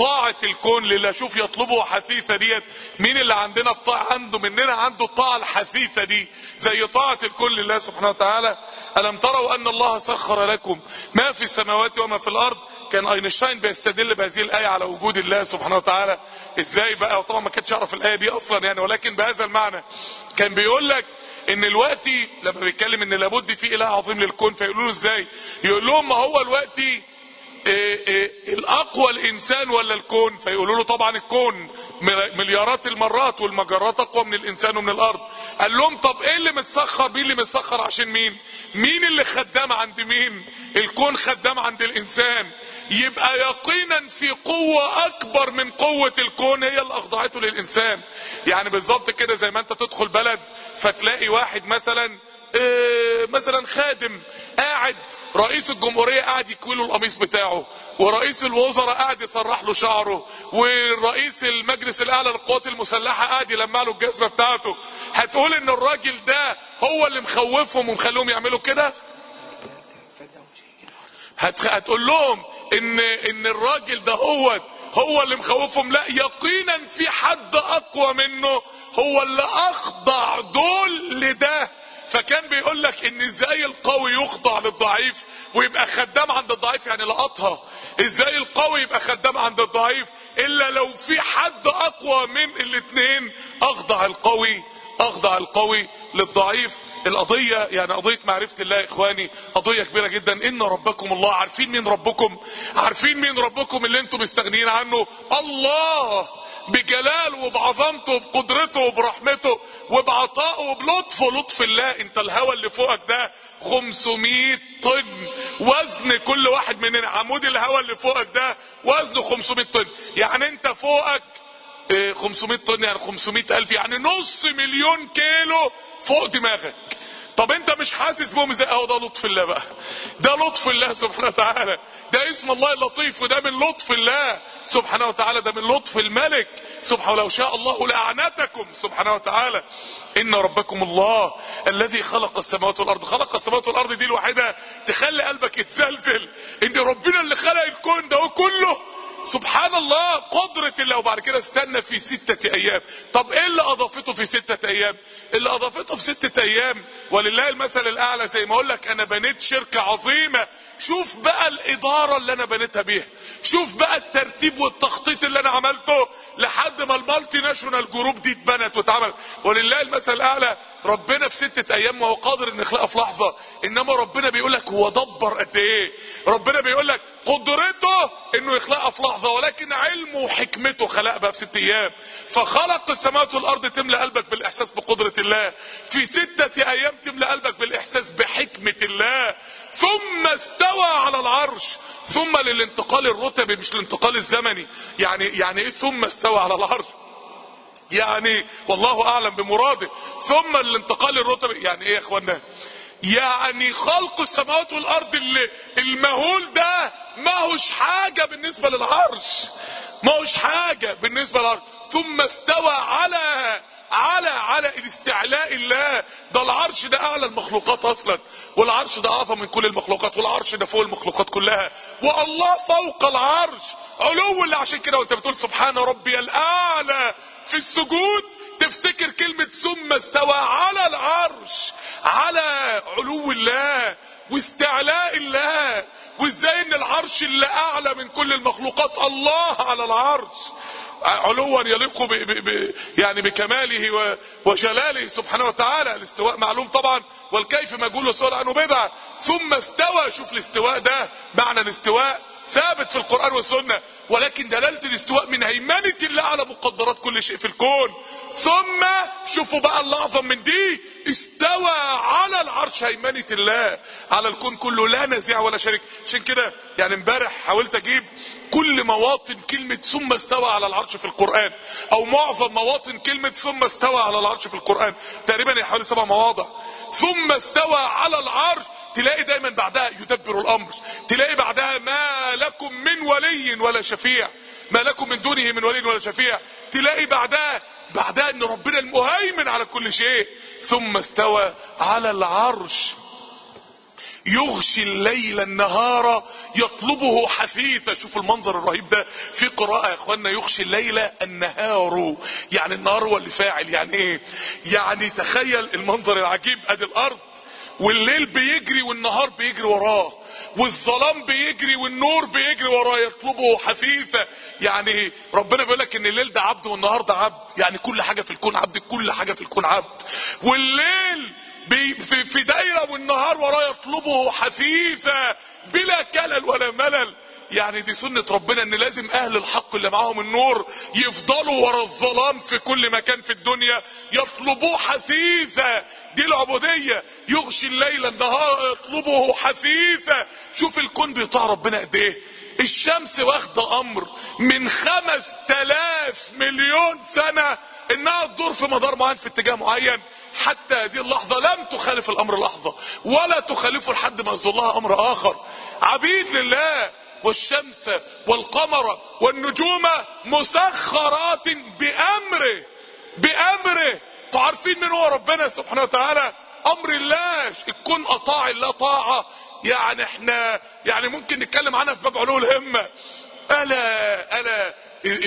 طاعة الكون لله شوف يطلبه حثيثة ديت. مين اللي عندنا الطاعة؟ عنده مننا عنده الطاعة الحثيثة دي. زي طاعة الكون لله سبحانه وتعالى. ألم تروا أن الله سخر لكم ما في السماوات وما في الأرض؟ كان أينشتاين بيستدل بهذه الآية على وجود الله سبحانه وتعالى. إزاي بقى؟ وطبعا ما كانش يعرف الآية دي أصلا يعني ولكن بهذا المعنى. كان بيقول لك إن الوقت لما بيتكلم إن لابد في إله عظيم للكون فيقولوا له إزاي؟ يقول لهم ما هو الوقت الأقوى الإنسان ولا الكون؟ فيقولوا له طبعا الكون. مليارات المرات والمجرات أقوى من الإنسان ومن الأرض. قال لهم طب إيه اللي متسخر؟ مين اللي متسخر عشان مين؟ مين اللي خدام عند مين؟ الكون خدام عند الإنسان. يبقى يقينا في قوة أكبر من قوة الكون هي اللي أخضعته للإنسان. يعني بالظبط كده زي ما أنت تدخل بلد فتلاقي واحد مثلا إيه مثلا خادم قاعد رئيس الجمهورية قاعد يكوي له القميص بتاعه ورئيس الوزراء قاعد يسرح له شعره ورئيس المجلس الأعلى للقوات المسلحة قاعد يلمع له الجزمة بتاعته. هتقول إن الراجل ده هو اللي مخوفهم ومخليهم يعملوا كده؟ هت... هتقول لهم ان إن الراجل ده هو هو اللي مخوفهم؟ لا يقينا في حد أقوى منه هو اللي أخضع دول لده. فكان بيقول لك إن إزاي القوي يخضع للضعيف ويبقى خدام عند الضعيف يعني لقطها. إزاي القوي يبقى خدام عند الضعيف إلا لو في حد أقوى من الاثنين أخضع القوي أخضع القوي للضعيف. القضية يعني قضية معرفة الله يا إخواني قضية كبيرة جدا. إن ربكم الله عارفين مين ربكم؟ عارفين مين ربكم اللي أنتم مستغنيين عنه؟ الله! بجلاله وبعظمته وبقدرته وبرحمته وبعطائه وبلطفه لطف الله. انت الهوى اللي فوقك ده 500 طن. وزن كل واحد مننا عمود الهوى اللي فوقك ده وزنه 500 طن. يعني انت فوقك 500 طن يعني 500 ألف. يعني نص مليون كيلو فوق دماغك. طب انت مش حاسس بهم إزاي اهو ده لطف الله بقى. ده لطف الله سبحانه وتعالى. ده اسم الله اللطيف وده من لطف الله سبحانه وتعالى. ده من لطف الملك. سبحانه لو شاء الله لأعنتكم سبحانه وتعالى. إن ربكم الله الذي خلق السماوات والأرض. خلق السماوات والأرض دي الوحيدة تخلي قلبك يتزلزل. إن ربنا اللي خلق الكون ده كله سبحان الله قدرة الله. وبعد كده استنى في ستة أيام. طب إيه اللي أضافته في ستة أيام؟ اللي أضافته في ستة أيام ولله المثل الأعلى زي ما أقول لك أنا بنيت شركة عظيمة. شوف بقى الإدارة اللي أنا بنيتها بيها. شوف بقى الترتيب والتخطيط اللي أنا عملته لحد ما ال multinational group دي اتبنت واتعمل ولله المثل الأعلى ربنا في ستة أيام وهو قادر ان يخلقها في لحظة. إنما ربنا بيقول لك هو دبر قد إيه؟ ربنا بيقول لك قدرته إنه يخلقها في لحظة ولكن علمه وحكمته خلقها في ست أيام. فخلق السماوات والأرض تملى قلبك بالإحساس بقدرة الله. في ستة أيام تملى قلبك بالإحساس بحكمة الله. ثم استوى على العرش. ثم للانتقال الرتبي مش الانتقال الزمني. يعني يعني إيه ثم استوى على العرش؟ يعني والله أعلم بمراده. ثم الانتقال الرتبي. يعني إيه يا اخوانا يعني خلق السماوات والأرض اللي المهول ده ما هوش حاجة بالنسبة للعرش. ما هوش حاجة بالنسبة للعرش. ثم استوى على على على الاستعلاء الله. ده العرش ده أعلى المخلوقات أصلا. والعرش ده أعظم من كل المخلوقات. والعرش ده فوق المخلوقات كلها. والله فوق العرش. علو اللي عشان كده وانت بتقول سبحان ربي الأعلى في السجود تفتكر كلمة ثم استوى على العرش على علو الله واستعلاء الله وإزاي إن العرش اللي أعلى من كل المخلوقات الله على العرش؟ علوا يليق ب ب ب يعني بكماله وجلاله سبحانه وتعالى. الاستواء معلوم طبعا والكيف مجهول وسؤال عنه بدعة ثم استوى شوف الاستواء ده معنى الاستواء. ثابت في القرآن والسنة ولكن دلالة الاستواء من هيمنة الله على مقدرات كل شيء في الكون. ثم شوفوا بقى اللي أعظم من دي استوى على العرش هيمنة الله. على الكون كله لا نزيع ولا شريك. عشان كده يعني امبارح حاولت أجيب كل مواطن كلمة ثم استوى على العرش في القرآن. أو معظم مواطن كلمة ثم استوى على العرش في القرآن. تقريبا حوالي سبع مواضع. ثم استوى على العرش. تلاقي دايما بعدها يدبر الأمر. تلاقي بعدها ما لكم من ولي ولا شفيع. ما لكم من دونه من ولي ولا شفيع. تلاقي بعدها بعدها إن ربنا المهيمن على كل شيء ثم استوى على العرش. يغشي الليل النهار يطلبه حثيثا. شوف المنظر الرهيب ده في قراءة يا اخوانا يغشي الليل النهار. يعني النهار هو اللي فاعل يعني إيه؟ يعني تخيل المنظر العجيب أدي الأرض والليل بيجري والنهار بيجري وراه والظلام بيجري والنور بيجري وراه يطلبه حثيثا يعني ربنا بيقول لك إن الليل ده عبد والنهار ده عبد. يعني كل حاجة في الكون عبد كل حاجة في الكون عبد. والليل في, في دايرة والنهار وراه يطلبه حثيثا بلا كلل ولا ملل. يعني دي سنة ربنا إن لازم أهل الحق اللي معاهم النور يفضلوا ورا الظلام في كل مكان في الدنيا يطلبوه حثيثا دي العبودية يغشي الليل النهار يطلبه حثيثا شوف الكون بيطاع ربنا قد إيه؟ الشمس واخدة أمر من خمس تلاف مليون سنة. إنها تدور في مدار معين في اتجاه معين. حتى هذه اللحظة لم تخالف الأمر لحظة ولا تخالفه لحد ما يظلها أمر آخر. عبيد لله والشمس والقمر والنجوم مسخرات بأمره بأمره. أنتوا عارفين من هو ربنا سبحانه وتعالى؟ أمر الله. الكون أطاع الله طاعة. يعني إحنا يعني ممكن نتكلم عنها في باب علو الهمة. الا ألا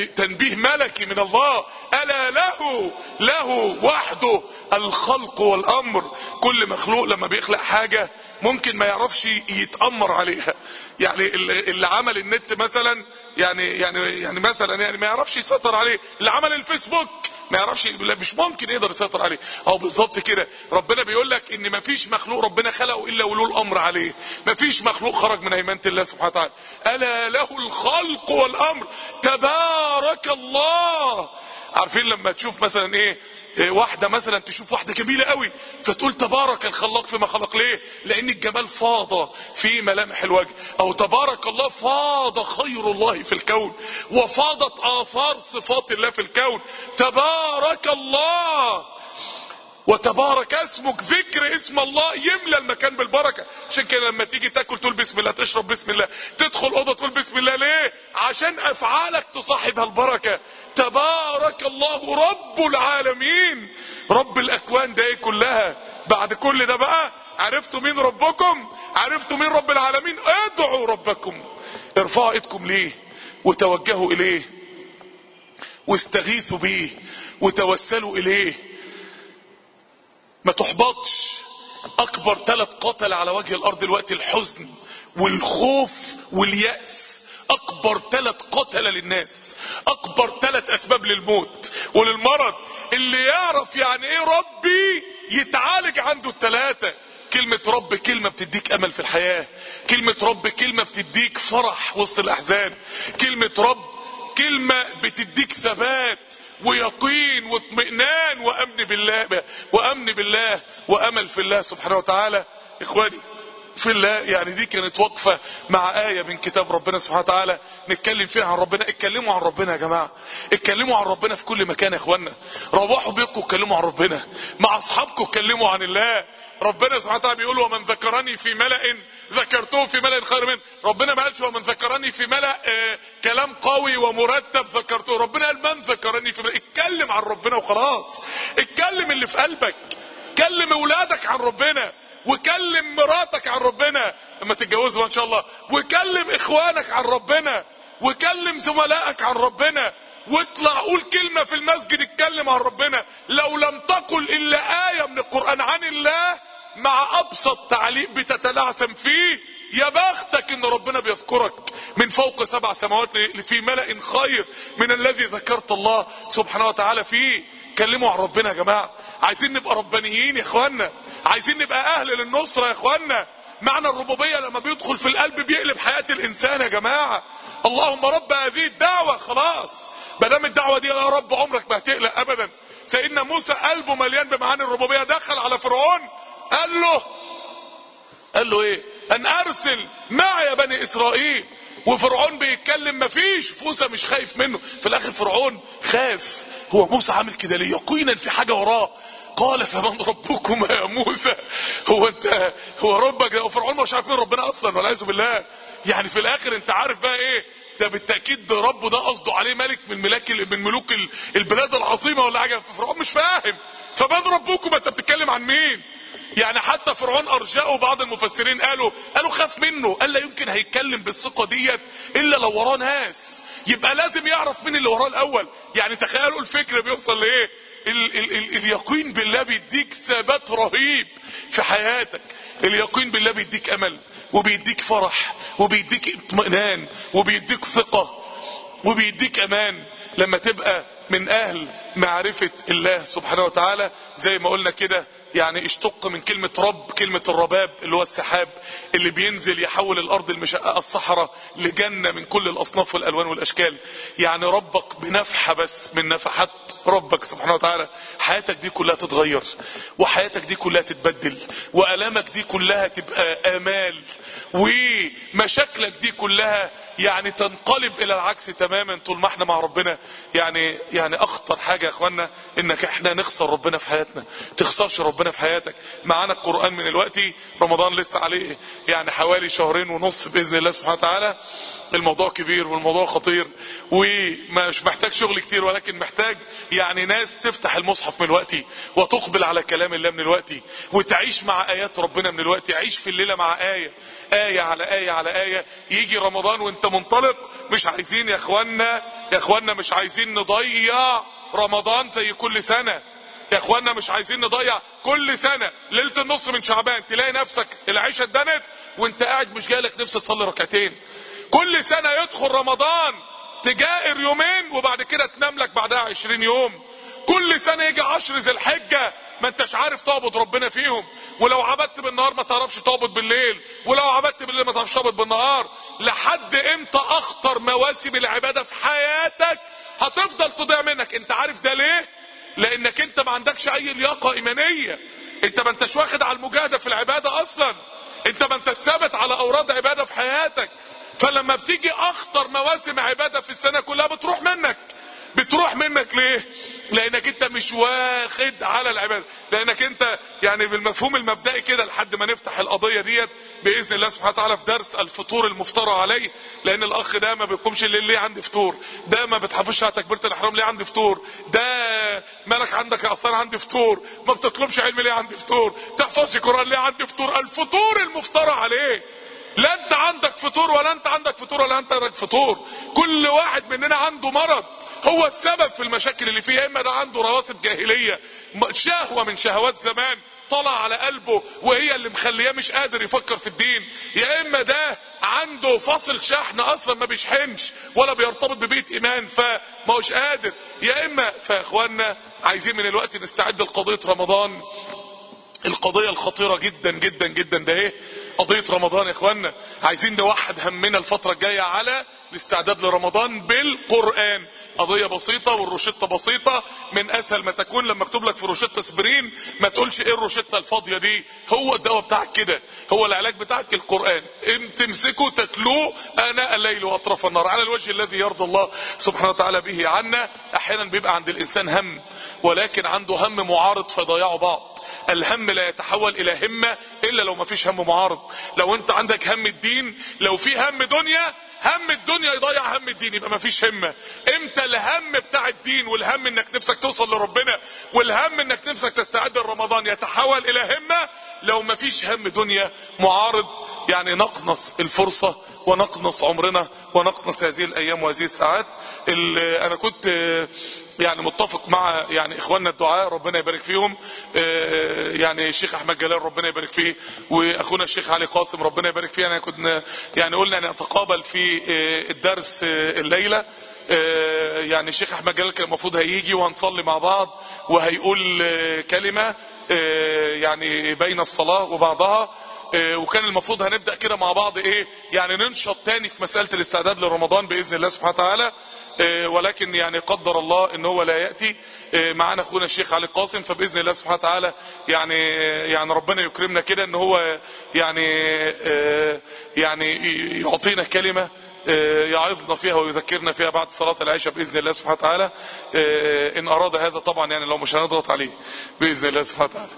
تنبيه ملكي من الله. ألا له له وحده الخلق والأمر. كل مخلوق لما بيخلق حاجة ممكن ما يعرفش يتأمر عليها. يعني اللي عمل النت مثلا يعني يعني يعني مثلا يعني ما يعرفش يسيطر عليه. اللي عمل الفيسبوك. ما يعرفش مش ممكن يقدر يسيطر عليه. أو بالظبط كده. ربنا بيقول لك إن ما فيش مخلوق ربنا خلقه إلا ولو الأمر عليه. ما فيش مخلوق خرج من هيمنة الله سبحانه وتعالى. ألا له الخلق والأمر. تبارك الله. عارفين لما تشوف مثلا إيه واحدة مثلا تشوف واحدة جميلة قوي فتقول تبارك الخلاق فيما خلق. ليه؟ لأن الجمال فاض في ملامح الوجه. أو تبارك الله فاض خير الله في الكون وفاضت آثار صفات الله في الكون. تبارك الله! وتبارك اسمك ذكر اسم الله يملى المكان بالبركة. عشان كده لما تيجي تاكل تقول بسم الله تشرب بسم الله تدخل أوضة تقول بسم الله ليه؟ عشان أفعالك تصاحبها البركة تبارك الله رب العالمين. رب الأكوان ده إيه كلها؟ بعد كل ده بقى عرفتوا مين ربكم؟ عرفتوا مين رب العالمين؟ ادعوا ربكم. ارفعوا ايدكم ليه؟ وتوجهوا إليه. واستغيثوا بيه. وتوسلوا إليه. ما تحبطش. أكبر ثلاث قتل على وجه الأرض دلوقتي الحزن والخوف واليأس. أكبر ثلاث قتل للناس. أكبر ثلاث أسباب للموت. وللمرض اللي يعرف يعني إيه ربي يتعالج عنده الثلاثة. كلمة رب كلمة بتديك أمل في الحياة. كلمة رب كلمة بتديك فرح وسط الأحزان. كلمة رب كلمة بتديك ثبات. ويقين واطمئنان وأمن بالله وأمن بالله وأمل في الله سبحانه وتعالى. إخواني في الله. يعني دي كانت وقفة مع آية من كتاب ربنا سبحانه وتعالى. نتكلم فيها عن ربنا. اتكلموا عن ربنا يا جماعة. اتكلموا عن ربنا في كل مكان يا اخوانا روحوا بيتكم اتكلموا عن ربنا. مع أصحابكم اتكلموا عن الله. ربنا سبحانه وتعالى بيقول ومن ذكرني في ملأ ذكرته في ملأ خير منه. ربنا ما قالش ومن ذكرني في ملأ آه كلام قوي ومرتب ذكرته. ربنا قال من ذكرني في ملأ. اتكلم عن ربنا وخلاص. اتكلم اللي في قلبك. كلم أولادك عن ربنا. وكلم مراتك عن ربنا لما تتجوزوا إن شاء الله. وكلم إخوانك عن ربنا. وكلم زملائك عن ربنا. واطلع قول كلمة في المسجد اتكلم عن ربنا. لو لم تقل إلا آية من القرآن عن الله مع أبسط تعليق بتتلعثم فيه يا بختك إن ربنا بيذكرك. من فوق سبع سماوات في ملأ خير من الذي ذكرت الله سبحانه وتعالى فيه. كلموا عن ربنا يا جماعة. عايزين نبقى ربانيين يا اخوانا عايزين نبقى أهل للنصرة يا اخوانا معنى الربوبية لما بيدخل في القلب بيقلب حياة الإنسان يا جماعة. اللهم رب هذه الدعوة خلاص. مادام الدعوة دي يا رب عمرك ما هتقلق ابدا. سيدنا موسى قلبه مليان بمعاني الربوبية. دخل على فرعون قال له قال له إيه؟ أن أرسل معي بني إسرائيل. وفرعون بيتكلم مفيش موسى مش خايف منه. في الآخر فرعون خاف. هو موسى عامل كده ليه؟ يقينا في حاجة وراه. قال فمن ربكما يا موسى؟ هو انت هو ربك ده؟ وفرعون مش عارف مين ربنا أصلا والعياذ بالله. يعني في الآخر انت عارف بقى إيه؟ ده بالتأكيد ربه ده قصده عليه ملك من ملاك من ملوك ال- البلاد العظيمة ولا حاجة. فرعون مش فاهم. فمن ربكم؟ انت بتتكلم عن مين؟ يعني حتى فرعون ارجعه بعض المفسرين قالوا قالوا خاف منه. قال لا يمكن هيتكلم بالثقة ديت إلا لو وراه ناس. يبقى لازم يعرف مين اللي وراه الأول. يعني تخيلوا الفكر بيوصل لإيه؟ ال ال ال اليقين بالله بيديك ثبات رهيب في حياتك. اليقين بالله بيديك أمل وبيديك فرح وبيديك اطمئنان وبيديك ثقة وبيديك أمان لما تبقى من أهل معرفة الله سبحانه وتعالى. زي ما قلنا كده يعني اشتق من كلمة رب كلمة الرباب اللي هو السحاب اللي بينزل يحول الأرض المشققة الصحراء لجنة من كل الأصناف والألوان والأشكال. يعني ربك بنفحة بس من نفحات ربك سبحانه وتعالى حياتك دي كلها تتغير وحياتك دي كلها تتبدل والامك دي كلها تبقى آمال ومشاكلك دي كلها يعني تنقلب إلى العكس تماما طول ما إحنا مع ربنا. يعني يعني أخطر حاجة يا اخوانا إنك إحنا نخسر ربنا في حياتنا. تخسرش ربنا في حياتك. معانا القرآن من الوقت رمضان لسه عليه يعني حوالي شهرين ونص بإذن الله سبحانه وتعالى. الموضوع كبير والموضوع خطير. ومش محتاج شغل كتير ولكن محتاج يعني ناس تفتح المصحف من الوقت وتقبل على كلام الله من الوقت وتعيش مع آيات ربنا من الوقت عيش في الليلة مع آية. آية على آية على آية. يجي رمضان وانت منطلق مش عايزين يا اخوانا يا اخوانا مش عايزين نضيع رمضان زي كل سنة. يا اخوانا مش عايزين نضيع كل سنة. ليلة النص من شعبان تلاقي نفسك العيشة اتدنت وانت قاعد مش جايلك نفس تصلي ركعتين. كل سنة يدخل رمضان تجائر يومين وبعد كده تنام لك بعدها عشرين يوم. كل سنة يجي عشر ذي الحجة. ما انتش عارف تعبد ربنا فيهم. ولو عبدت بالنهار ما تعرفش تعبد بالليل. ولو عبدت بالليل ما تعرفش تعبد بالنهار. لحد إمتى اخطر مواسم العبادة في حياتك هتفضل تضيع منك؟ انت عارف ده ليه؟ لانك انت ما عندكش اي لياقة ايمانية. انت ما انتش واخد على المجاهدة في العبادة أصلا. انت ما انتش ثابت على اوراد عبادة في حياتك. فلما بتيجي اخطر مواسم عبادة في السنة كلها بتروح منك. بتروح منك ليه؟ لأنك أنت مش واخد على العبادة. لأنك أنت يعني بالمفهوم المبدئي كده لحد ما نفتح القضية ديت بإذن الله سبحانه وتعالى في درس الفطور المفترى عليه. لأن الأخ ده ما بيقومش الليل ليه عندي فطور؟ ده ما بتحافظش على تكبيرة الإحرام ليه عندي فطور؟ ده مالك عندك أصلا عندي فطور؟ ما بتطلبش علم ليه عندي فطور؟ تحفظش قرآن ليه عندي فطور؟ الفطور المفترى عليه. لا انت عندك فطور ولا انت عندك فطور ولا انت عندك فطور. كل واحد مننا عنده مرض. هو السبب في المشاكل اللي فيها إما ده عنده رواسب جاهلية شهوة من شهوات زمان طلع على قلبه وهي اللي مخليه مش قادر يفكر في الدين. يا إما ده عنده فاصل شحن أصلا ما بيشحنش ولا بيرتبط ببيت إيمان فما هوش قادر. يا إما فيا اخوانا عايزين من الوقت نستعد لقضية رمضان. القضية الخطيرة جدا جدا جدا ده إيه؟ قضية رمضان يا اخوانا عايزين نوحد همنا الفترة الجاية على الاستعداد لرمضان بالقرآن. قضية بسيطة والروشتة بسيطة. من أسهل ما تكون لما اكتب لك في روشتة اسبرين ما تقولش إيه الروشتة الفاضية دي. هو الدواء بتاعك كده. هو العلاج بتاعك القرآن. إن تمسكه تتلوه. اناء الليل وأطراف النهار على الوجه الذي يرضى الله سبحانه وتعالى به عنا. أحيانا بيبقى عند الإنسان هم ولكن عنده هم معارض فيضيعوا بعض. الهم لا يتحول إلى همة إلا لو ما فيش هم معارض. لو أنت عندك هم الدين لو في هم دنيا هم الدنيا يضيع هم الدين يبقى ما فيش همة. إمتى الهم بتاع الدين والهم إنك نفسك توصل لربنا والهم إنك نفسك تستعد لرمضان يتحول إلى همة؟ لو ما فيش هم دنيا معارض يعني نقنص الفرصة ونقنص عمرنا ونقنص هذه الأيام وهذه الساعات. أنا كنت يعني متفق مع يعني إخواننا الدعاء ربنا يبارك فيهم. يعني الشيخ أحمد جلال ربنا يبارك فيه وأخونا الشيخ علي قاسم ربنا يبارك فيه. أنا كنا يعني قلنا نتقابل في الدرس الليلة. يعني الشيخ أحمد جلال كان المفروض هيجي وهنصلي مع بعض وهيقول كلمة يعني بين الصلاة وبعضها. وكان المفروض هنبدأ كده مع بعض إيه يعني ننشط تاني في مسألة الاستعداد لرمضان بإذن الله سبحانه وتعالى. ولكن يعني قدر الله إن هو لا يأتي. معانا أخونا الشيخ علي قاسم فبإذن الله سبحانه وتعالى يعني يعني ربنا يكرمنا كده إن هو يعني يعني يعطينا كلمة آه، يعظنا فيها ويذكرنا فيها بعد صلاة العشاء بإذن الله سبحانه وتعالى. آه، إن أراد هذا طبعا يعني لو مش هنضغط عليه بإذن الله سبحانه وتعالى. آه،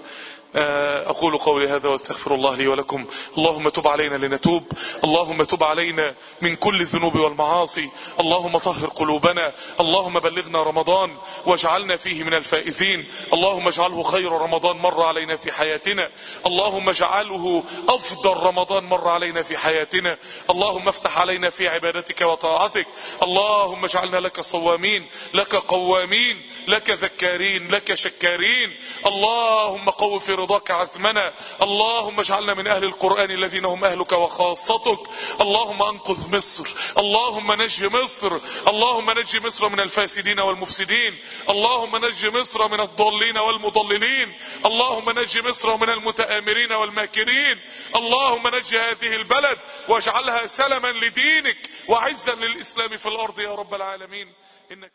أقول قولي هذا واستغفر الله لي ولكم. اللهم تب علينا لنتوب. اللهم تب علينا من كل الذنوب والمعاصي. اللهم طهر قلوبنا. اللهم بلغنا رمضان واجعلنا فيه من الفائزين. اللهم اجعله خير رمضان مر علينا في حياتنا. اللهم اجعله أفضل رمضان مر علينا في حياتنا. اللهم افتح علينا في عبادتك وطاعتك. اللهم اجعلنا لك صوامين لك قوامين لك ذكارين لك شكارين. اللهم قو في رضاك عزمنا. اللهم اجعلنا من أهل القرآن الذين هم أهلك وخاصتك. اللهم أنقذ مصر. اللهم نج مصر. اللهم نج مصر من الفاسدين والمفسدين. اللهم نج مصر من الضالين والمضللين. اللهم نج مصر من المتآمرين والماكرين. اللهم نج هذه البلد واجعلها سلما لدينك وعزا للإسلام في الأرض يا رب العالمين. إنك